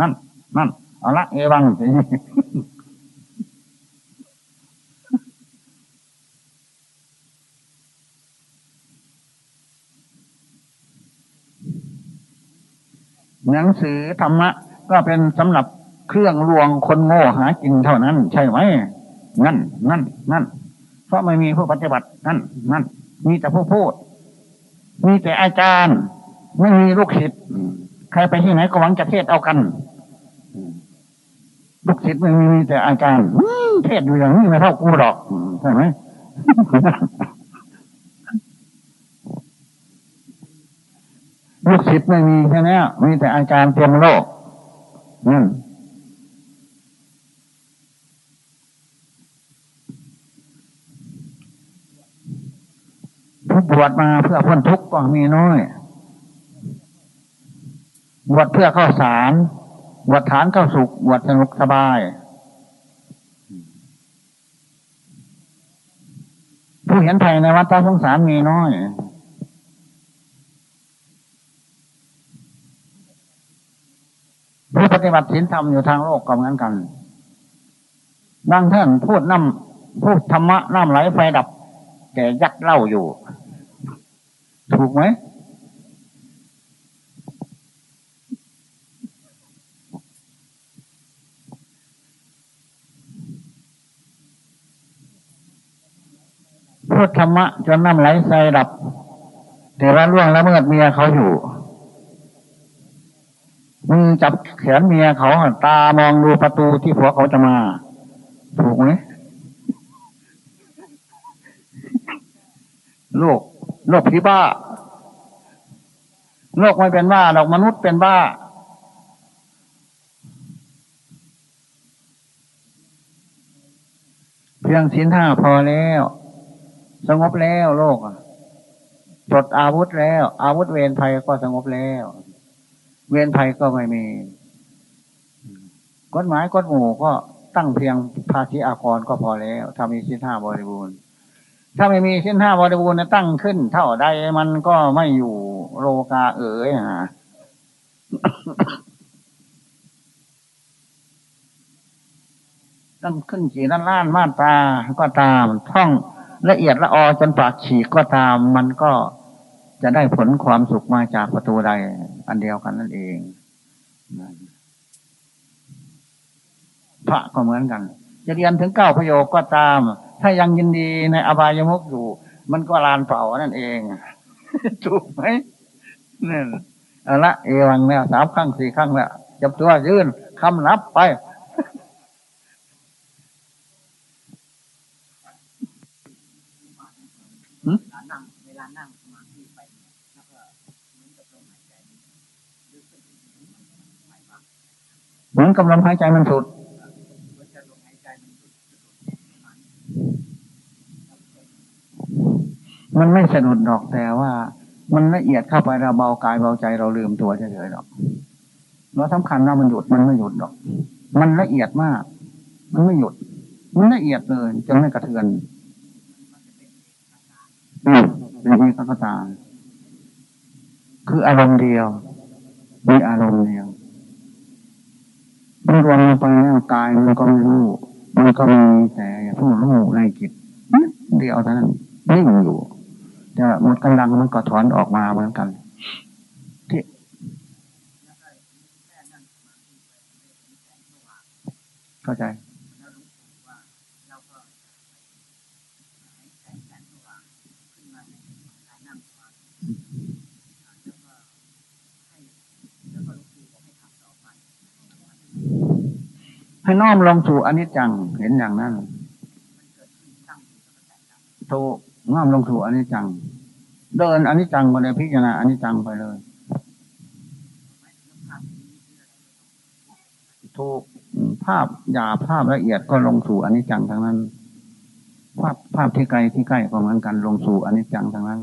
Speaker 1: นั่น นั่น เอาละเอวังสิหนังสือธรรมะ ก็เป็นสำหรับ เครื่องลวงคนโง่หากินเท่านั้น ใช่ไหมนั่นนั่นนั่นเพราะไม่มีผู้ปฏิบัตินั่นนั่นมีแต่ผู้พูด มีแต่อาจารย์ ไม่มีลูกศิษย์ใครไปที่ไหนก็หวังจะเทศเอากันลูกศิษย์ไม่มีแต่อาจารย์เทศอยู่อย่างนี้ไม่เท่ากูหรอกใช่ไหมลูกศิษย์ไม่มีแค่นี้มีแต่อาจารย์เต็มโลกอืม ผู้บวชมาเพื่อพ้นทุกข์ก็มีน้อย บวชเพื่อเข้าสารบวชฐานเข้าสุขบวชสนุกสบาย ผู้เห็นไทยในวัฏสงสารมีน้อยผู้ปฏิบัติศีลธรรมอยู่ทางโลกก็เหมือนกันบางท่านพูดน้ำพูดธรรมะน้ำไหลไฟดับแกยัดเล่าอยู่ ถูกไหมพูดธรรมะจนน้ำไหลใส่ดับแต่ว่าล่วงละเมิดเมียเขาอยู่มึงจับแขนเมียเขาตามองดูประตูที่ผัวเขาจะมา ถูกไหมโลก โลกพี่บ้าโลกไม่เป็นบ้าดอกมนุษย์เป็นบ้า เพียงสินห้าพอแล้ว สงบแล้วโลกปลดอาวุธแล้ว อาวุธเวรภัยก็สงบแล้ว เวรภัยก็ไม่มีกฎหมายกฎหมู่ก็ตั้งเพียงภาษีอากรก็พอแล้วถ้ามีสินห้าบริบูรณ์ ถ้าไม่มีสินห้าบริบูรณ์ตั้งขึ้น เท่าใดมันก็ไม่อยู่โลกาเอ๋ยฮะตั้งขึ้นกี่ล้านล้านมาตาก็ตามท่องละเอียดละออจนปากฉีกก็ตาม มันก็จะได้ผลความสุขมาจากประตูใด อันเดียวกันนั่นเองพระก็เหมือนกัน จะเรียนถึงเก้าประโยคก็ตาม ถ้ายังยินดีในอบายมุกอยู่ มันก็ลานเปล่านั่นเอง ถูกไหมนี่เอาละเอวังเนี่ยสามครั้งสี่ครั้งแล้วจับตัวยื่นคำนับไป เหมือนกับลมหายใจมันสุด มันไม่สะดุดดอกแต่ว่า มันละเอียดเข้าไปเราเบากายเบาใจเราลืมตัวเฉยๆหรอกเราสำคัญเรามันหยุดมันไม่หยุดหรอก มันละเอียดมาก มันไม่หยุด มันละเอียดเลยจนไม่กระเทือนอืมเป็นเอกตาคืออารมณ์เดียวมีอารมณ์เดียวมันรวมลงไปแล้วกายมันก็ไม่รู้มันก็มีแต่ผู้รู้ในจิตเดียวเท่านั้นนิ่งอยู่ จะหมดกำลังมันก็ถอนออกมาเหมือนกัน ที่เข้าใจให้น้อมลงสู่อนิจจังเห็นอย่างนั้นถูก น้อมลงสู่อนิจจัง เดินอนิจจังไปเลยพิจารณาอนิจจังไปเลยถูกภาพหยาภาพละเอียดก็ลงสู่อนิจจังทั้งนั้น ภาพภาพที่ไกลที่ใกล้ก็เหมือนกันลงสู่อนิจจังทั้งนั้น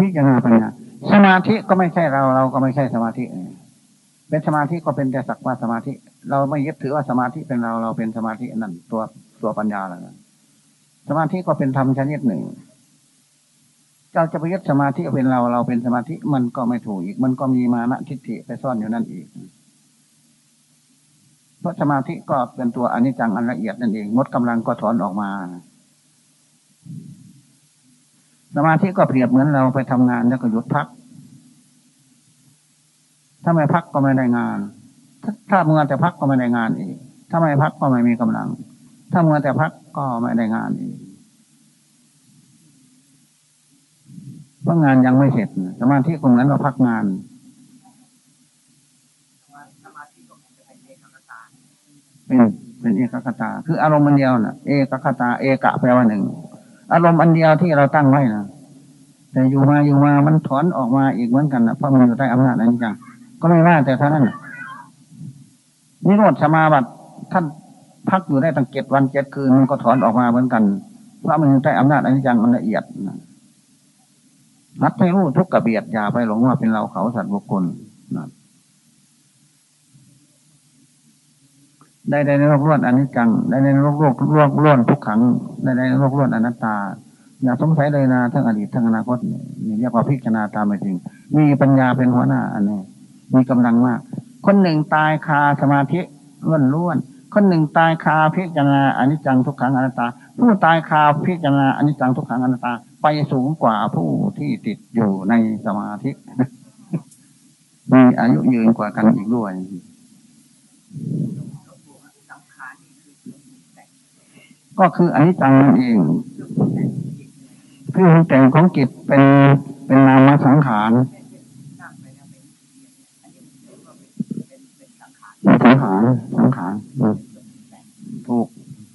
Speaker 1: พิจารณาปัญญาส มาธิก็ไม่ใช่เราเราก็ไม่ใช่สมาธิเป็นสมาธิก็เป็นแต่สักว่าสมาธิ เราไม่ยึดถือว่าสมาธิเป็นเราเราเป็นสมาธินั่นตัวตัวปัญญาแล้วสมาธิก็เป็นธรรมชนิดหนึ่งเราจะไปยึดสมาธิเป็นเราเราเป็นสมาธิมันก็ไม่ถูกอีก มันก็มีมานะทิฏฐิไปซ่อนอยู่นั่นอีก เพราะสมาธิก็เป็นตัวอนิจจังอันละเอียดนั่นเองงดกำลังก็ถอนออกมา สมาธิก็เปรียบเหมือนเราไปทำงานแล้วก็หยุดพัก ถ้าไม่พักก็ไม่ได้งาน ถ้าเมื่อแต่พักก็ไม่ได้งานอีก ถ้าไม่พักก็ไม่มีกำลัง ถ้าเมื่อแต่พักก็ไม่ได้งานอีกเพราะงานยังไม่เสร็จสมาธิตรงนั้นเราพักงานเป็นเป็นเอกคตา คืออารมณ์มันเดียวน่ะ เอกคตา เอกะแปลว่าหนึ่ง อารมณ์อันเดียวที่เราตั้งไว้นะแต่อยู่มาอยู่มามันถอนออกมาอีกเหมือนกันนะเพราะมันอยู่ใต้อำนาจนั้นจัง ก็ไม่ว่าแต่ท่านั้นนิโรธสมาบัติท่านพักอยู่ได้ตั้งเจ็ดวันเจ็ดคืนมันก็ถอนออกมาเหมือนกันเพราะมันใต้อำนาจอันนี้จังมันละเอียดนัดให้รู้ทุกกระเบียดอย่าไปหลงว่าเป็นเราเขาสัตว์บุคคลนะได้ในโลกล้วนอนิจจัง ได้ในโลกโลกโลกล้วนทุกขัง ได้ในโลกล้วนอนัตตา อย่าสงสัยเลยนะทั้งอดีตทั้งอนาคตนี่เรียกว่าพิจารณาตามไปจริง มีปัญญาเป็นหัวหน้าอันนี้ มีกำลังมาก คนหนึ่งตายคาสมาธิล้วนล้วน คนหนึ่งตายคาพิจารณาอนิจจังทุกขังอนัตตา ผู้ตายคาพิจารณาอนิจจังทุกขังอนัตตา ไปสูงกว่าผู้ที่ติดอยู่ในสมาธิมีอายุยืนกว่ากันอีกด้วยก็คืออนิจจังนั่นเองคือแต่งของจิตเป็นเป็นนามสังขารสังขารสังขารถูก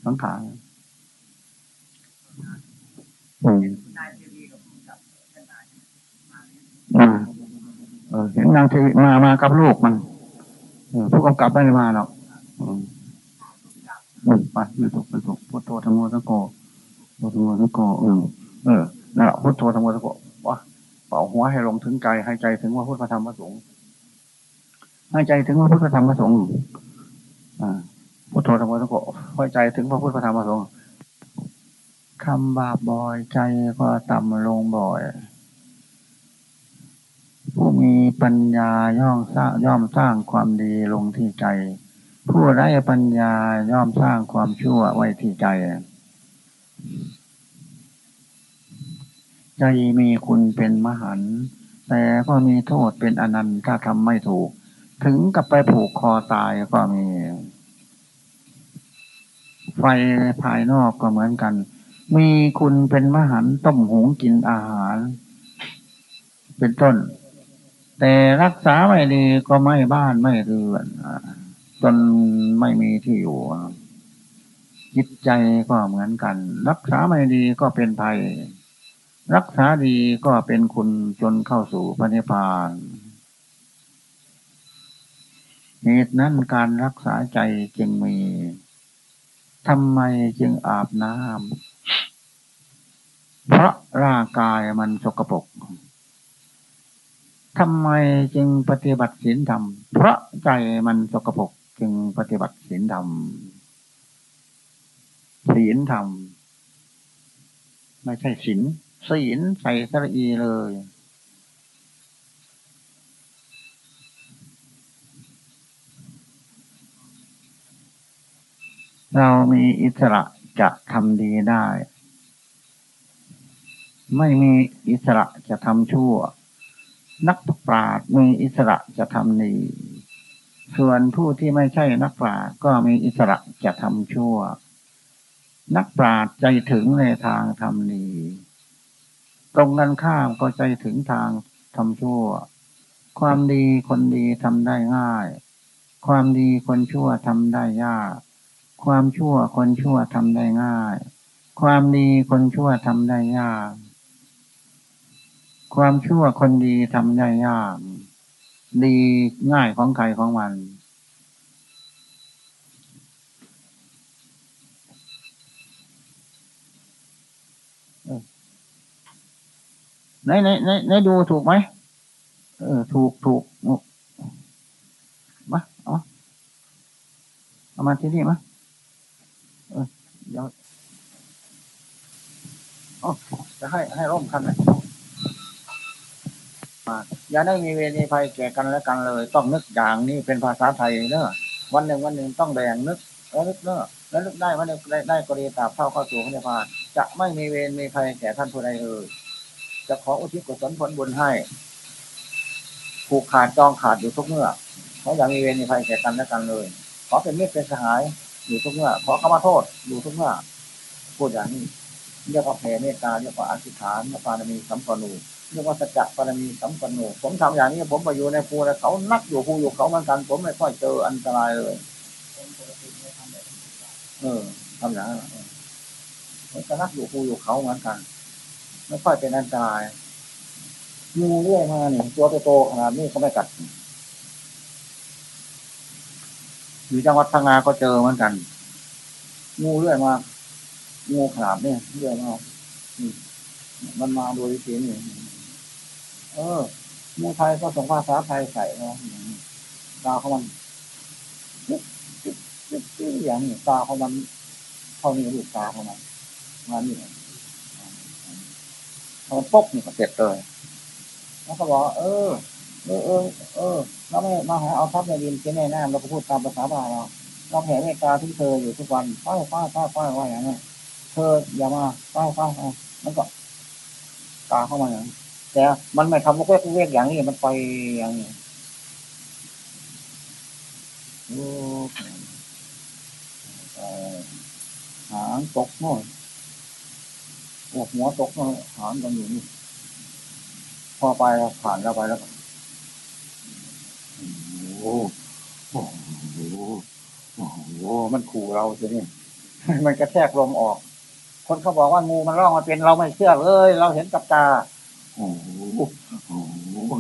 Speaker 1: สังขารอืมมาเางทีมามากับลูกมันผู้กำกับไม่ได้มาหรอกมอืมไปไม่ถูกไม่ถูกพุทโธธรรมโมสังโฆพุทโธธรรมโมสังโฆเออเออนั่นแหละพุทโธธรรมโมสังโฆว่าเป่าหัวให้ลงถึงใจให้ใจถึงว่าพุทธธรรมพระสงฆ์ให้ใจถึงว่าพุทธธรรมพระสงฆ์อ่าพุทโธธรรมโมสังโฆให้ใจถึงพระพุทธธรรมพระสงฆ์คำบาปบ่อยใจก็ต่ำลงบ่อย มีปัญญาย่อมสร้างย่อมสร้างความดีลงที่ใจ ผู้ไร้ปัญญาย่อมสร้างความชั่วไว้ที่ใจใจมีคุณเป็นมหันต์แต่ก็มีโทษเป็นอนันต์ถ้าทำไม่ถูก ถึงกับไปผูกคอตายก็มี ไฟภายนอกก็เหมือนกัน มีคุณเป็นมหันต์ต้มหุงกินอาหาร เป็นต้น แต่รักษาไม่ดีก็ไม่บ้านไม่เรือนจนไม่มีที่อยู่จิตใจก็เหมือนกัน รักษาไม่ดีก็เป็นภัย รักษาดีก็เป็นคุณจนเข้าสู่พระนิพพานเหตุนั้นการรักษาใจจึงมีทำไมจึงอาบน้ำเพราะร่างกายมันสกปรก ทำไมจึงปฏิบัติศีลธรรม เพราะใจมันสกปรกจึงปฏิบัติศีลธรรม ศีลธรรม ไม่ใช่ศีลศีลใส่สระอีเลย เรามีอิสระจะทำดีได้ ไม่มีอิสระจะทำชั่ว นักปราชญ์มีอิสระจะทำดี ส่วนผู้ที่ไม่ใช่นักปราชญ์ก็มีอิสระจะทำชั่ว นักปราชญ์ใจถึงในทางทำดี ตรงกันข้ามก็ใจถึงทางทำชั่ว ความดีคนดีทำได้ง่าย ความดีคนชั่วทำได้ยาก ความชั่วคนชั่วทำได้ง่าย ความดีคนชั่วทำได้ยาก ความชั่วคนดีทำได้ยาก ดีง่ายของใครของมัน ไหนไหนไหนไหนดูถูกไหมเออ ถูกถูกมาเอาเอามาที่นี่มาเออเดี๋ยวอ๋อจะให้ให้ร่มคันเลย มาอย่าได้มีเวรมีภัยแก่กันและกันเลย ต้องนึกอย่างนี้เป็นภาษาไทยเนอะวันหนึ่งวันหนึ่งต้องแบ่งนึกแล้วนึกเนอะแล้วนึกได้วันหนึ่งได้ได้กรณีตาบเท่าเข้าสู่พระนิพพานจะไม่มีเวรมีภัยแก่ท่านผู้ใดเลยจะขออุทิศกุศลผลบุญให้ผูกขาดจองขาดอยู่ทุกเมื่อเขาอย่ามีเวรมีภัยแก่กันและกันเลย ขอเป็นมิตรเป็นสหายอยู่ทุกเมื่อขอเข้ามาโทษอยู่ทุกเมื่อพูดอย่างนี้เรียกว่าแผ่เมตตาเรียกว่าอธิษฐานเรียกว่าปารมีสัมปนู เรียกว่าสัจจะปรมีสัมปันูผมทำอย่างนี้ผมไปอยู่ในภูแล้วเขานักอยู่ภูอยู่เขาเหมือนกัน ผมไม่ค่อยเจออันตรายเลยเออทำอย่างนั้นก็นักอยู่ภูอยู่เขาเหมือนกัน ไม่ค่อยเป็นอันตรายงูเรื่อยมาเนี่ยตัวโตๆขนาดนี้เขาไม่กัดอยู่จังหวัดพังงาก็เจอเหมือนกัน งูเรื่อยมางูขนาดนี้เรื่อยมามันมาโดยเสียงอย่าง เอองูไทยก็ส่งภาษาไทยใส่เนาะตาเขามันอย่างนี้ตาเขามันเท่านี้ลูกตาเขามันมานี่พอปุ๊บนี่ก็เสร็จเลยแล้วก็บอกเออเออเออเออเราไม่มาหาเอาทรัพย์ในดินเช่นแน่น้เราก็พูดตามภาษาบาเราเราแผ่เมตตาที่เธออยู่ทุกวันป้ายป้ายป้ายป้ายว่าอย่างนี้เธออย่ามาป้ายป้ายมันก็ตาเข้ามาอย่างนี้ แต่มันไม่ทำเวกเวกอย่างนี้มันไปอย่างนี้โอ้หางตกน้อยหัวหัวตกน้อยหางกันอยู่นี่พอไปผ่านแล้วไปแล้วโอ้โหโอ้โหมันขู่เราจะนี่มันกระแทกลมออก คนเขาบอกว่างูมันร่องมาเป็นเราไม่เชื่อเลย เราเห็นกับตา โอ้โหโอ้โห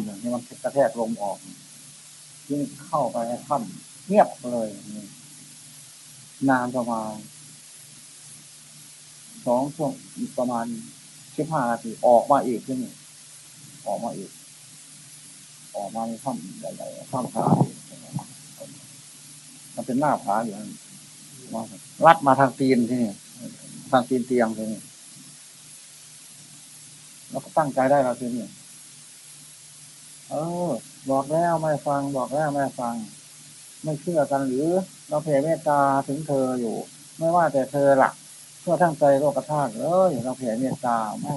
Speaker 1: อย่างนี้มันกระแทกลมออกยิ่งเข้าไปในถ้ำเงียบเลยนานประมาณสองช่วงประมาณสิบห้านาทีออกมาอีกที่นี่ออกมาอีก ออกมาในถ้ำใหญ่ๆถ้ำผามันเป็นหน้าผาอยู่นั่นรัดมาทางตีนที่นี่ทางตีนเตียงที่นี่ เราก็ตั้งใจได้เราทีนี้เออบอกแล้วไม่ฟังบอกแล้วไม่ฟัง ไม่เชื่อกันหรือเราเผ่เมตตาถึงเธออยู่ ไม่ว่าแต่เธอหลักเพื่อทั้งใจโลกธาตุเลยเราเผ่เมตตาไม่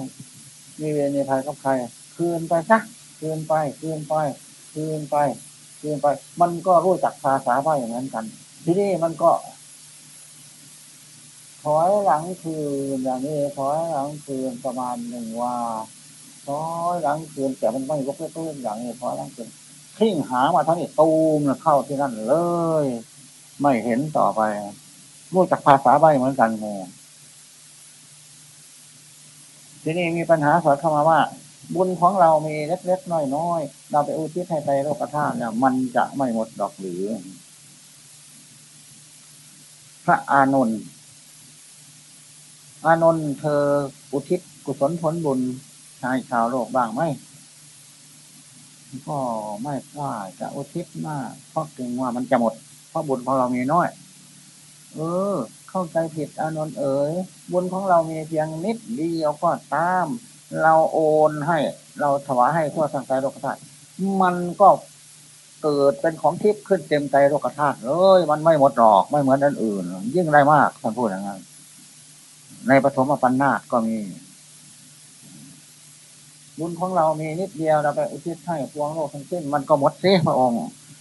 Speaker 1: มีเวรในภัยกับใคร คืนไปซะคืนไป คืนไป คืนไป คืนไป มันก็รู้จักภาษาว่าอย่างนั้นกัน ทีนี้มันก็ ถอยหลังคืนอย่างนี้ถอยหลังคืนประมาณหนึ่งว่าถอยหลังคืนแต่มันไม่ยกเลิกอย่างนี้ถอยหลังคืนทิ้งหามาทั้งนี้ตูมเข้าที่นั่นเลย ไม่เห็นต่อไปรู้จักภาษาใบเหมือนกันงูทีนี้มีปัญหาสอดเข้ามาว่า บุญของเรามีเล็กๆน้อยๆเราไปอุทิศให้ไปโลกธาตุเนี่ยมันจะไม่หมดดอกหรือ พระอานนท์ อานนท์เธออุทิศกุศลผลบุญให้ชาวโลกบ้างไหมก็ไม่กล้าจะอุทิศมากเพราะเกรงว่ามันจะหมด เพราะบุญของเรามีน้อย เออ เข้าใจผิดอานนท์เอ๋ยบุญของเรามีเพียงนิดเดียวก็ตาม เราโอนให้ เราถวายให้ทั่วสังใจโลกธาตุมันก็เกิดเป็นของทิพย์ขึ้นเต็มใจโลกธาตุเลยมันไม่หมดหรอกไม่เหมือนอันอื่น ยิ่งได้มากท่านพูดอย่างนั้น ในปฐมปัญนาก็มี บุญของเรามีนิดเดียวเราไปอุทิศให้พวงโลกทั้งสิ้นมันก็หมดสิพระองค์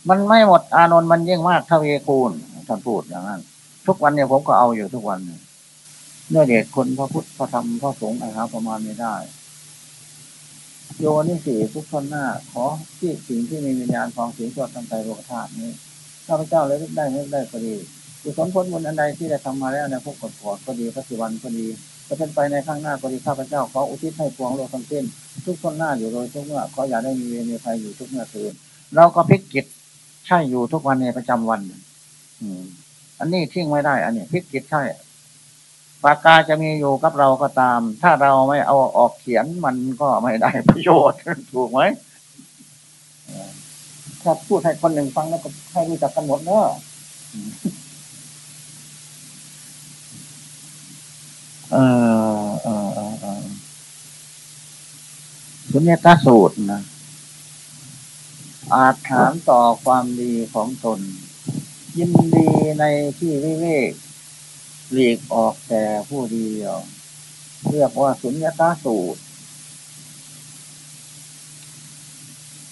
Speaker 1: มันไม่หมดอานนท์มันยิ่งมากเท่าเอคูณท่านพูดอย่างนั้น ทุกวันเนี่ยผมก็เอาอยู่ทุกวันเนื่อเดชคนพระพุทธพระธรรมพระสงฆ์ไอ้หาประมาณไม่ได้โยนิสีทุกคนหน้า ขอที่สิ่งที่มีวิญญาณของสิ่งสดตั้งใจโลกธาตุนี้ข้าพเจ้าเลยได้ไม่ได้ก็ดี กุศลผลบุญอันใดที่ได้ทำมาแล้วในพวกกดกอดก็ดีปัจจุบันก็ดีจะเป็นไปในข้างหน้าก็ดีข้าพเจ้าขออุทิศให้พวงโลกทั้งสิ้นทุกคนหน้าอยู่โดยทุกเมื่อขออย่าได้มีเวรมีภัยอยู่ทุกเมื่อคืนเราก็พิกิจใช่อยู่ทุกวันในประจำวัน อืม อันนี้ทิ้งไม่ได้ อันนี้พิกิจใช่ปากกาจะมีอยู่กับเราก็ตาม ถ้าเราไม่เอาออกเขียนมันก็ไม่ได้ประโยชน์ถูกไหมถ้าพูดให้คนหนึ่งฟังแล้วก็ให้รู้จักกันหมดเนอะเออเออเออเออ สุญญตาสูตรนะ อาจถามต่อความดีของตน ยินดีในที่วิเวกหลีกออกแต่ผู้เดียว เรียกว่าสุญญตาสูตร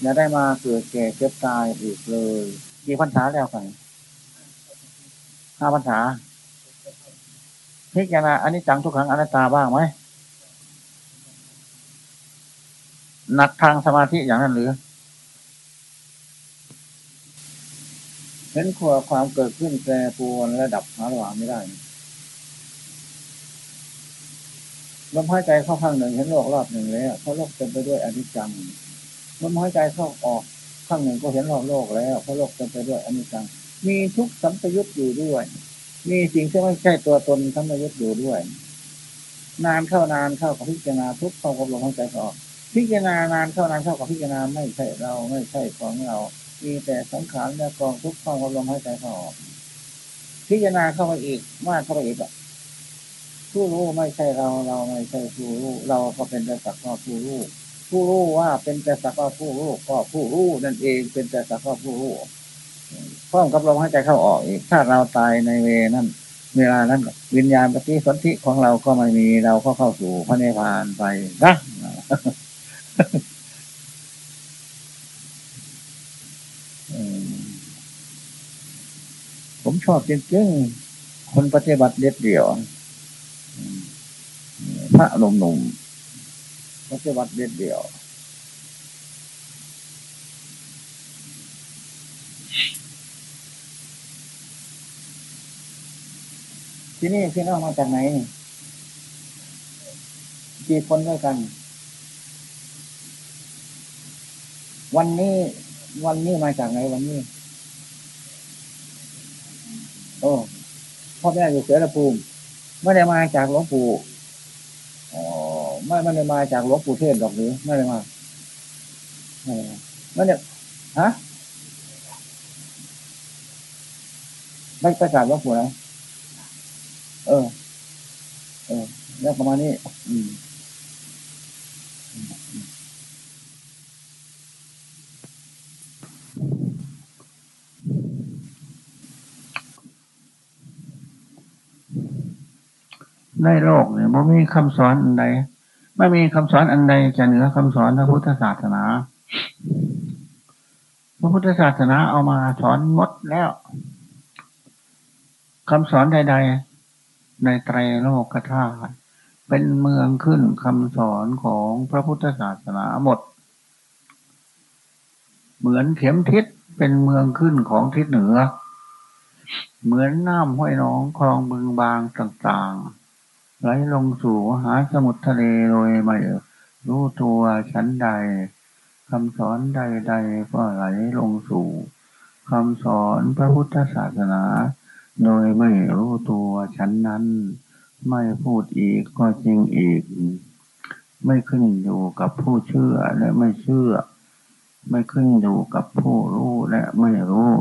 Speaker 1: อย่าได้มาเกิดแก่เจ็บตายอีกเลยมีพรรษาแล้วกันห้าพรรษา พิจารณาอันนี้จังทุกครั้งอนัตตาบ้างไหมหนักทางสมาธิอย่างนั้นหรือเห็นขวความเกิดขึ้นแปรปรวนระดับหาระหว่างไม่ได้ลมหายใจเข้าข้างหนึ่งเห็นโลกรอบหนึ่งแล้วเพราะโลกเต็มไปด้วยอนิจจังลมหายใจเข้าออกข้างหนึ่งก็เห็นรอบโลกแล้วเพราะโลกเต็มไปด้วยอนิจจัง มีทุกสัมปยุตอยู่ด้วย มีสิ่งที่ไม่ใช่ตัวตนทั้งมยุทธ์อยู่ด้วย นานเข้านานเข้ากับพิจารณาทุกเข้ากับลมหายใจออก พิจารณานานเข้านานเข้ากับพิจารณาไม่ใช่เราไม่ใช่ของเรา มีแต่สังขารและกองทุกเข้ากับลมหายใจออกพิจารณาเข้าไปอีกมากเข้าไปอีกผู้รู้ไม่ใช่เราเราไม่ใช่ผู้รู้เราก็เป็นแต่สักว่าผู้รู้ผู้รู้ว่าเป็นแต่สักว่าผู้รู้ก็ผู้รู้นั่นเองเป็นแต่สักว่าผู้รู้ พร้อมกับลมหายใจเข้าออกอีก ถ้าเราตายในเวนั้น เวลานั้น วิญญาณปฏิสนธิของเราก็ไม่มีเราก็เข้าสู่พระนิพพานไปนะผมชอบจริงๆคนปฏิบัติเด็ดเดี่ยวพระหนุ่มๆปฏิบัติเด็ดเดี่ยว ที่นี่พี่น้องมาจากไหนกี่คนด้วยกัน วันนี้ วันนี้มาจากไหนวันนี้ โอ้พ่อแม่อยู่เสือระภูมิไม่ได้มาจากหลวงปู่อ๋อไม่ไม่ได้มาจากหลวงปู่เทศดอกหรือไม่ได้มาไม่ได้มาไม่ได้ฮะไม่ประกาศหลวงปู่นะ เออ เออแล้วประมาณนี้ อืมในโลกเนี่ยไม่มีคำสอนอันใดไม่มีคำสอนอันใดจะเหนือคำสอนพระพุทธศาสนา พระพุทธศาสนาเอามาสอนหมดแล้วคำสอนใด ๆ ในไตรโลกธาตุเป็นเมืองขึ้นคำสอนของพระพุทธศาสนาหมด เหมือนเข็มทิศเป็นเมืองขึ้นของทิศเหนือ เหมือนน้ำห้วยน้องคลองบึงบางต่างๆ ไหลลงสู่หาสมุทรทะเลโดยไม่รู้ตัวชั้นใดคำสอนใดๆก็ไหลลงสู่คำสอนพระพุทธศาสนา โดยไม่รู้ตัวชั้นนั้น ไม่พูดอีกก็จริงอีก ไม่ขึ้นอยู่กับผู้เชื่อและไม่เชื่อ ไม่ขึ้นอยู่กับผู้รู้และไม่รู้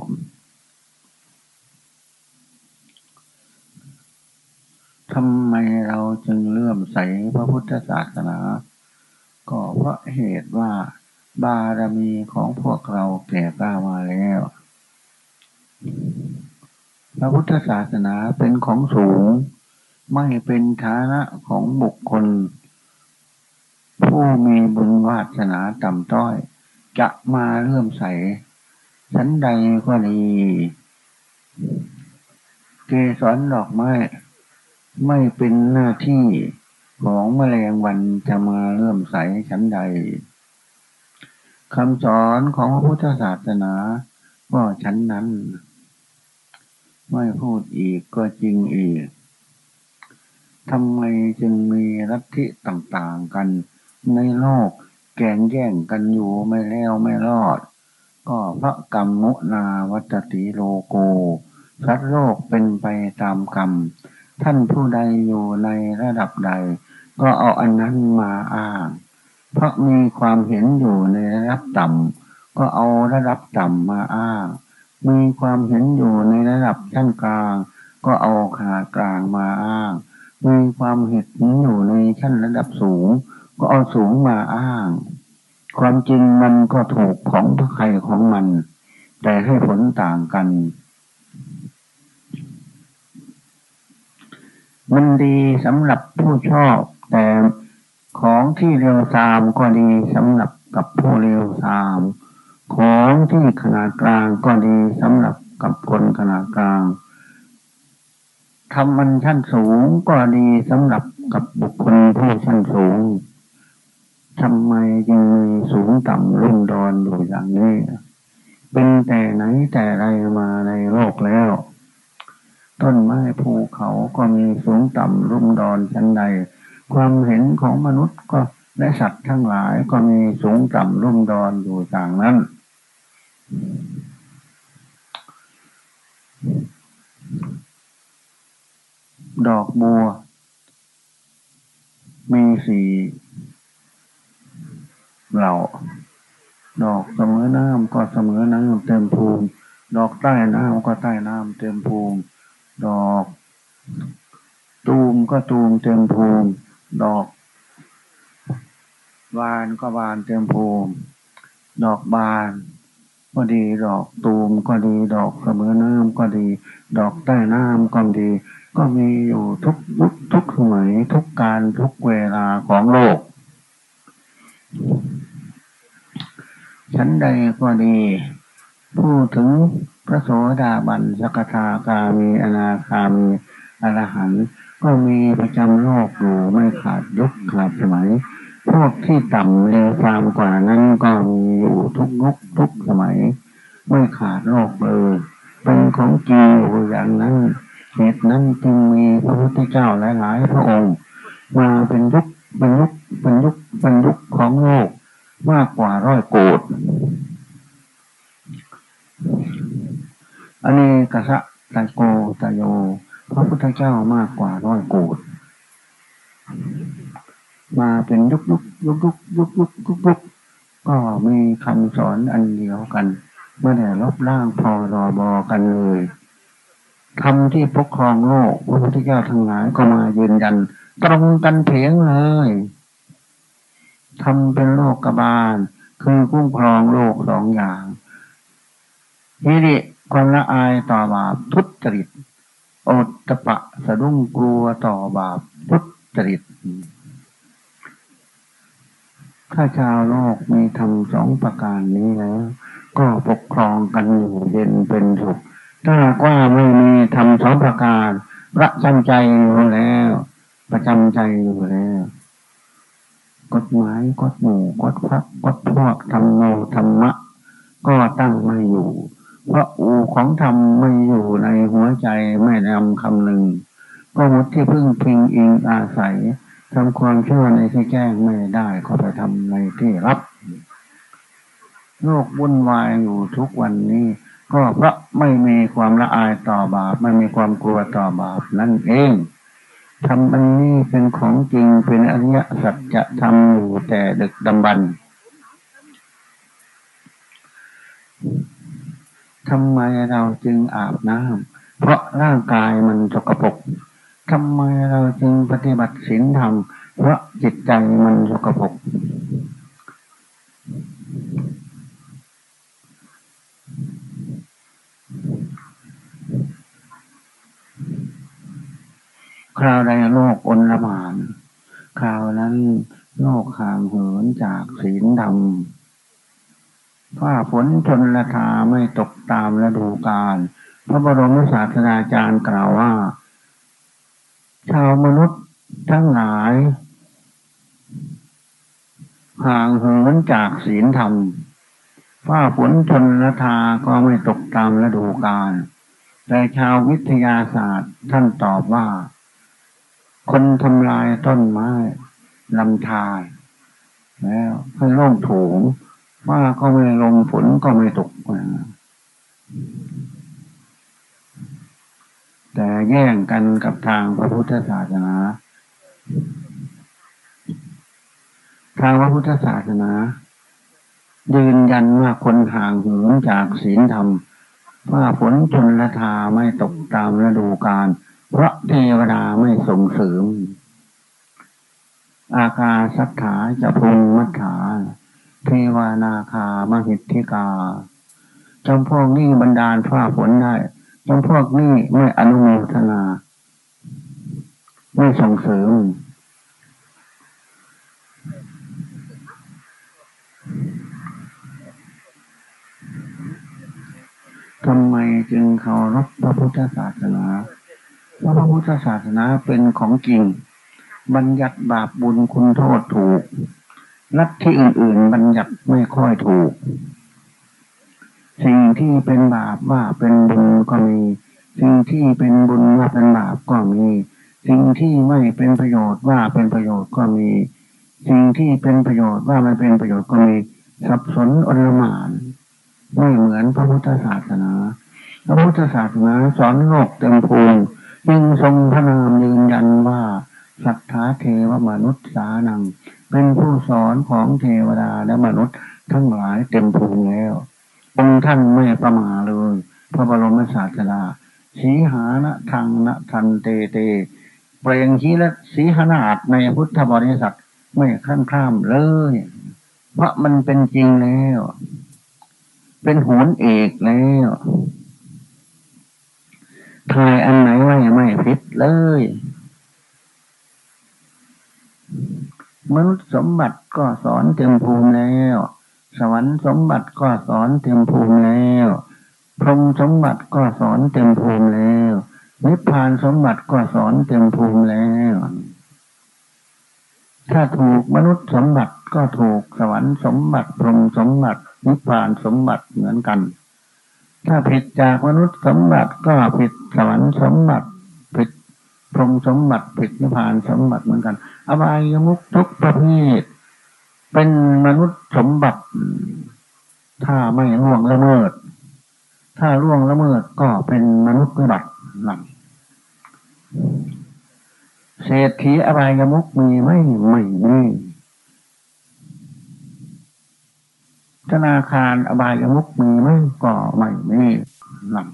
Speaker 1: ทำไมเราจึงเลื่อมใสพระพุทธศาสนา ก็เพราะเหตุว่าบารมีของพวกเราแก่กล้ามาแล้ว พระพุทธศาสนาเป็นของสูง ไม่เป็นฐานะของบุคคล ผู้มีบุญวาสนาต่ำต้อย จะมาเลื่อมใสชั้นใดก็ดีเกสรดอกไม้ ไม่เป็นหน้าที่ของแมลงวันจะมาเลื่อมใสชั้นใดคำสอนของพระพุทธศาสนา ก็ชั้นนั้น ไม่พูดอีกก็จริงอีกทำไมจึงมีลัทธิต่างๆกันในโลกแก่งแย่งกันอยู่ไม่แล้วไม่รอด ก็พระกรรมมุนาวัตติโลโกสัตว์โลกเป็นไปตามกรรม ท่านผู้ใดอยู่ในระดับใด ก็เอาอันนั้นมาอ้าง เพราะมีความเห็นอยู่ในระดับต่ำก็เอาระดับต่ำมาอ้าง มีความเห็นอยู่ในระดับชั้นกลาง ก็เอาขากลางมาอ้าง มีความเห็นอยู่ในชั้นระดับสูง ก็เอาสูงมาอ้าง ความจริงมันก็ถูกของใครของมัน แต่ให้ผลต่างกัน มันดีสำหรับผู้ชอบ แต่ของที่เร็วตามก็ดีสำหรับกับผู้เร็วตาม ของที่ขนาดกลางก็ดีสำหรับกับคนขนาดกลางทำมันชั้นสูงก็ดีสำหรับกับบุคคลผู้ชั้นสูงทำไมจึงมีสูงต่ำรุ่งดอนอยู่อย่างนี้ เป็นแต่ไหนแต่ไรมาในโลกแล้ว ต้นไม้ภูเขาก็มีสูงต่ำรุ่มดอนชั้นใด ความเห็นของมนุษย์ก็และสัตว์ทั้งหลายก็มีสูงต่ำรุ่มดอนอยู่ต่างนั้น ดอกบัวมีสีเหล่า ดอกเสมอน้ำก็เสมอน้ำเต็มภูมิ ดอกใต้น้ำก็ใต้น้ำเต็มภูมิ ดอก ตูมก็ตูมเต็มภูมิ ดอกบานก็บานเต็มภูมิ ดอกบาน ก็ดี ดอกตูมก็ดี ดอกเสมอน้ำก็ดี ดอกใต้น้ำก็ดี ก็มีอยู่ทุกยุคทุกสมัยทุกการทุกเวลาของโลกชั้นใดก็ดีพูดถึงพระโสดาบันสกทาคามีอนาคามีอรหันต์ก็มีประจำโลกอยู่ไม่ขาดยุคขาดสมัย พวกที่ต่ำเลวทรามกว่านั้นก็มีอยู่ทุกยุคทุกสมัย ไม่ขาดโลกเลย เป็นของจริงอยู่อย่างนั้นเหตุนั้นจึงมีพระพุทธเจ้าหลายๆพระองค์ มาเป็นยุคเป็นยุคเป็นยุคเป็นยุคของโลกมากกว่าร้อยโกดอันนี้กษัตริย์ตโกตโย พระพุทธเจ้ามากกว่าร้อยโกด มาเป็นยุคยุคยุคยุคยุคยุคยุคยุคก็มีคำสอนอันเดียวกันเมื่อแต่ลบล่างพอรอบอกันเลยทำที่ปกครองโลกพระพุทธเจ้าทั้งหลายก็มายืนยัน ตรงกันเพียงเลยทำเป็นโลกกบาล คือคุ้มครองโลกสองอย่างฮิริความละอายต่อบาปทุจริตอตตะปะสะดุ้งกลัวต่อบาปทุจริต ถ้าชาวโลกมีทำสองประการนี้แล้วก็ปกครองกันอยู่เย็นเป็นสุขถ้าว่าไม่มีทำสองประการประจำใจอยู่แล้ว ประจำใจอยู่แล้วกฎหมายกฎหมู่กฎพักกฎพวกทำโนธรรมะ ก็ตั้งไม่อยู่ เพราะอูของธรรมไม่อยู่ในหัวใจไม่นำคำหนึ่งก็หมดที่พึ่งพิงอิงอาศัย ทำความชั่วในที่แจ้งไม่ได้ก็ไปทำในที่รับโลกวุ่นวายอยู่ทุกวันนี้ ก็เพราะไม่มีความละอายต่อบาป ไม่มีความกลัวต่อบาปนั่นเองทำอันนี้เป็นของจริงเป็นอริยสัจจะทำอยู่แต่ดึกดำบรรทำไมเราจึงอาบน้ำเพราะร่างกายมันสกปรก ทำไมเราจึงปฏิบัติศีลธรรม เพราะจิตใจมันสกปรกคราวใดโลกอนละมานคราวนั้นโลกห่างเหินจากศีลธรรมฝ้าฝนชนละทาไม่ตกตามฤดูกาลพระบรมศาสดาจารย์กล่าวว่า ชาวมนุษย์ทั้งหลายห่างเหินจากศีลธรรมฝ้าฝนชนละทาก็ไม่ตกตามฤดูกาลแต่ชาววิทยาศาสตร์ท่านตอบว่า คนทำลายต้นไม้ลำธารแล้วให้ร่องถูงว่าก็ไม่ลงฝนก็ไม่ตก แต่แย่งกันกับทางพระพุทธศาสนา ทางพระพุทธศาสนายืนยันว่าคนห่างเหินจากศีลธรรมว่าฝนชนละทาไม่ตกตามฤดูกาลเพราะเทวดาไม่ส่งเสริม อากาสัทธาจะพุงมัทธาเทวานาคามหิทธิกาจำพวกนี้บรรดาลฟ้าฝนได้ จำพวกนี้ไม่อนุโมทนา ไม่ส่งเสริม ทำไมจึงเคารพพระพุทธศาสนาว่าพระพุทธศาสนาเป็นของจริง บัญญัติบาปบุญคุณโทษถูกลัทธิอื่น ๆ บัญญัติไม่ค่อยถูก สิ่งที่เป็นบาปว่าเป็นบุญก็มี สิ่งที่เป็นบุญว่าเป็นบาปก็มี สิ่งที่ไม่เป็นประโยชน์ว่าเป็นประโยชน์ก็มี สิ่งที่เป็นประโยชน์ว่าไม่เป็นประโยชน์ก็มี สับสนอลหมานไม่เหมือนพระพุทธศาสนา พระพุทธศาสนาสอนโลกเต็มภูมิจึงทรงพระนามยืนยันว่าสัทธาเทวมนุษย์สานัง เป็นผู้สอนของเทวดาและมนุษย์ทั้งหลายเต็มภูมิแล้ว องค์ท่านไม่ประมาเลย พระบรมศาสดาสีหานะทางนะทันเตเตเปลงชีและสีหนาดในพุทธบริษัทไม่ขั้นข้ามเลย เพราะมันเป็นจริงแล้ว เป็นโหนเอกแล้วทายอันไหนไว้ไม่ผิดเลย มนุษย์สมบัติก็สอนเต็มภูมิแล้ว สวรรค์สมบัติก็สอนเต็มภูมิแล้ว พรหมสมบัติก็สอนเต็มภูมิแล้ว นิพพานสมบัติก็สอนเต็มภูมิแล้ว ถ้าถูกมนุษย์สมบัติก็ถูกสวรรค์สมบัติ พรหมสมบัติ นิพพานสมบัติเหมือนกัน ถ้าผิดจากมนุษย์สมบัติก็ผิดสวรรค์สมบัติผิดพรหมสมบัติผิดนิพพานสมบัติเหมือนกัน อบายมุกทุกประเภท เป็นมนุษย์สมบัติ ถ้าไม่ล่วงละเมิด ถ้าล่วงละเมิดก็เป็นมนุษย์วิบัตินั่นเศรษฐีอบายมุกมีไหมไม่มีธนาคารอบายมุกมีไหมก็ไม่มีหนั่น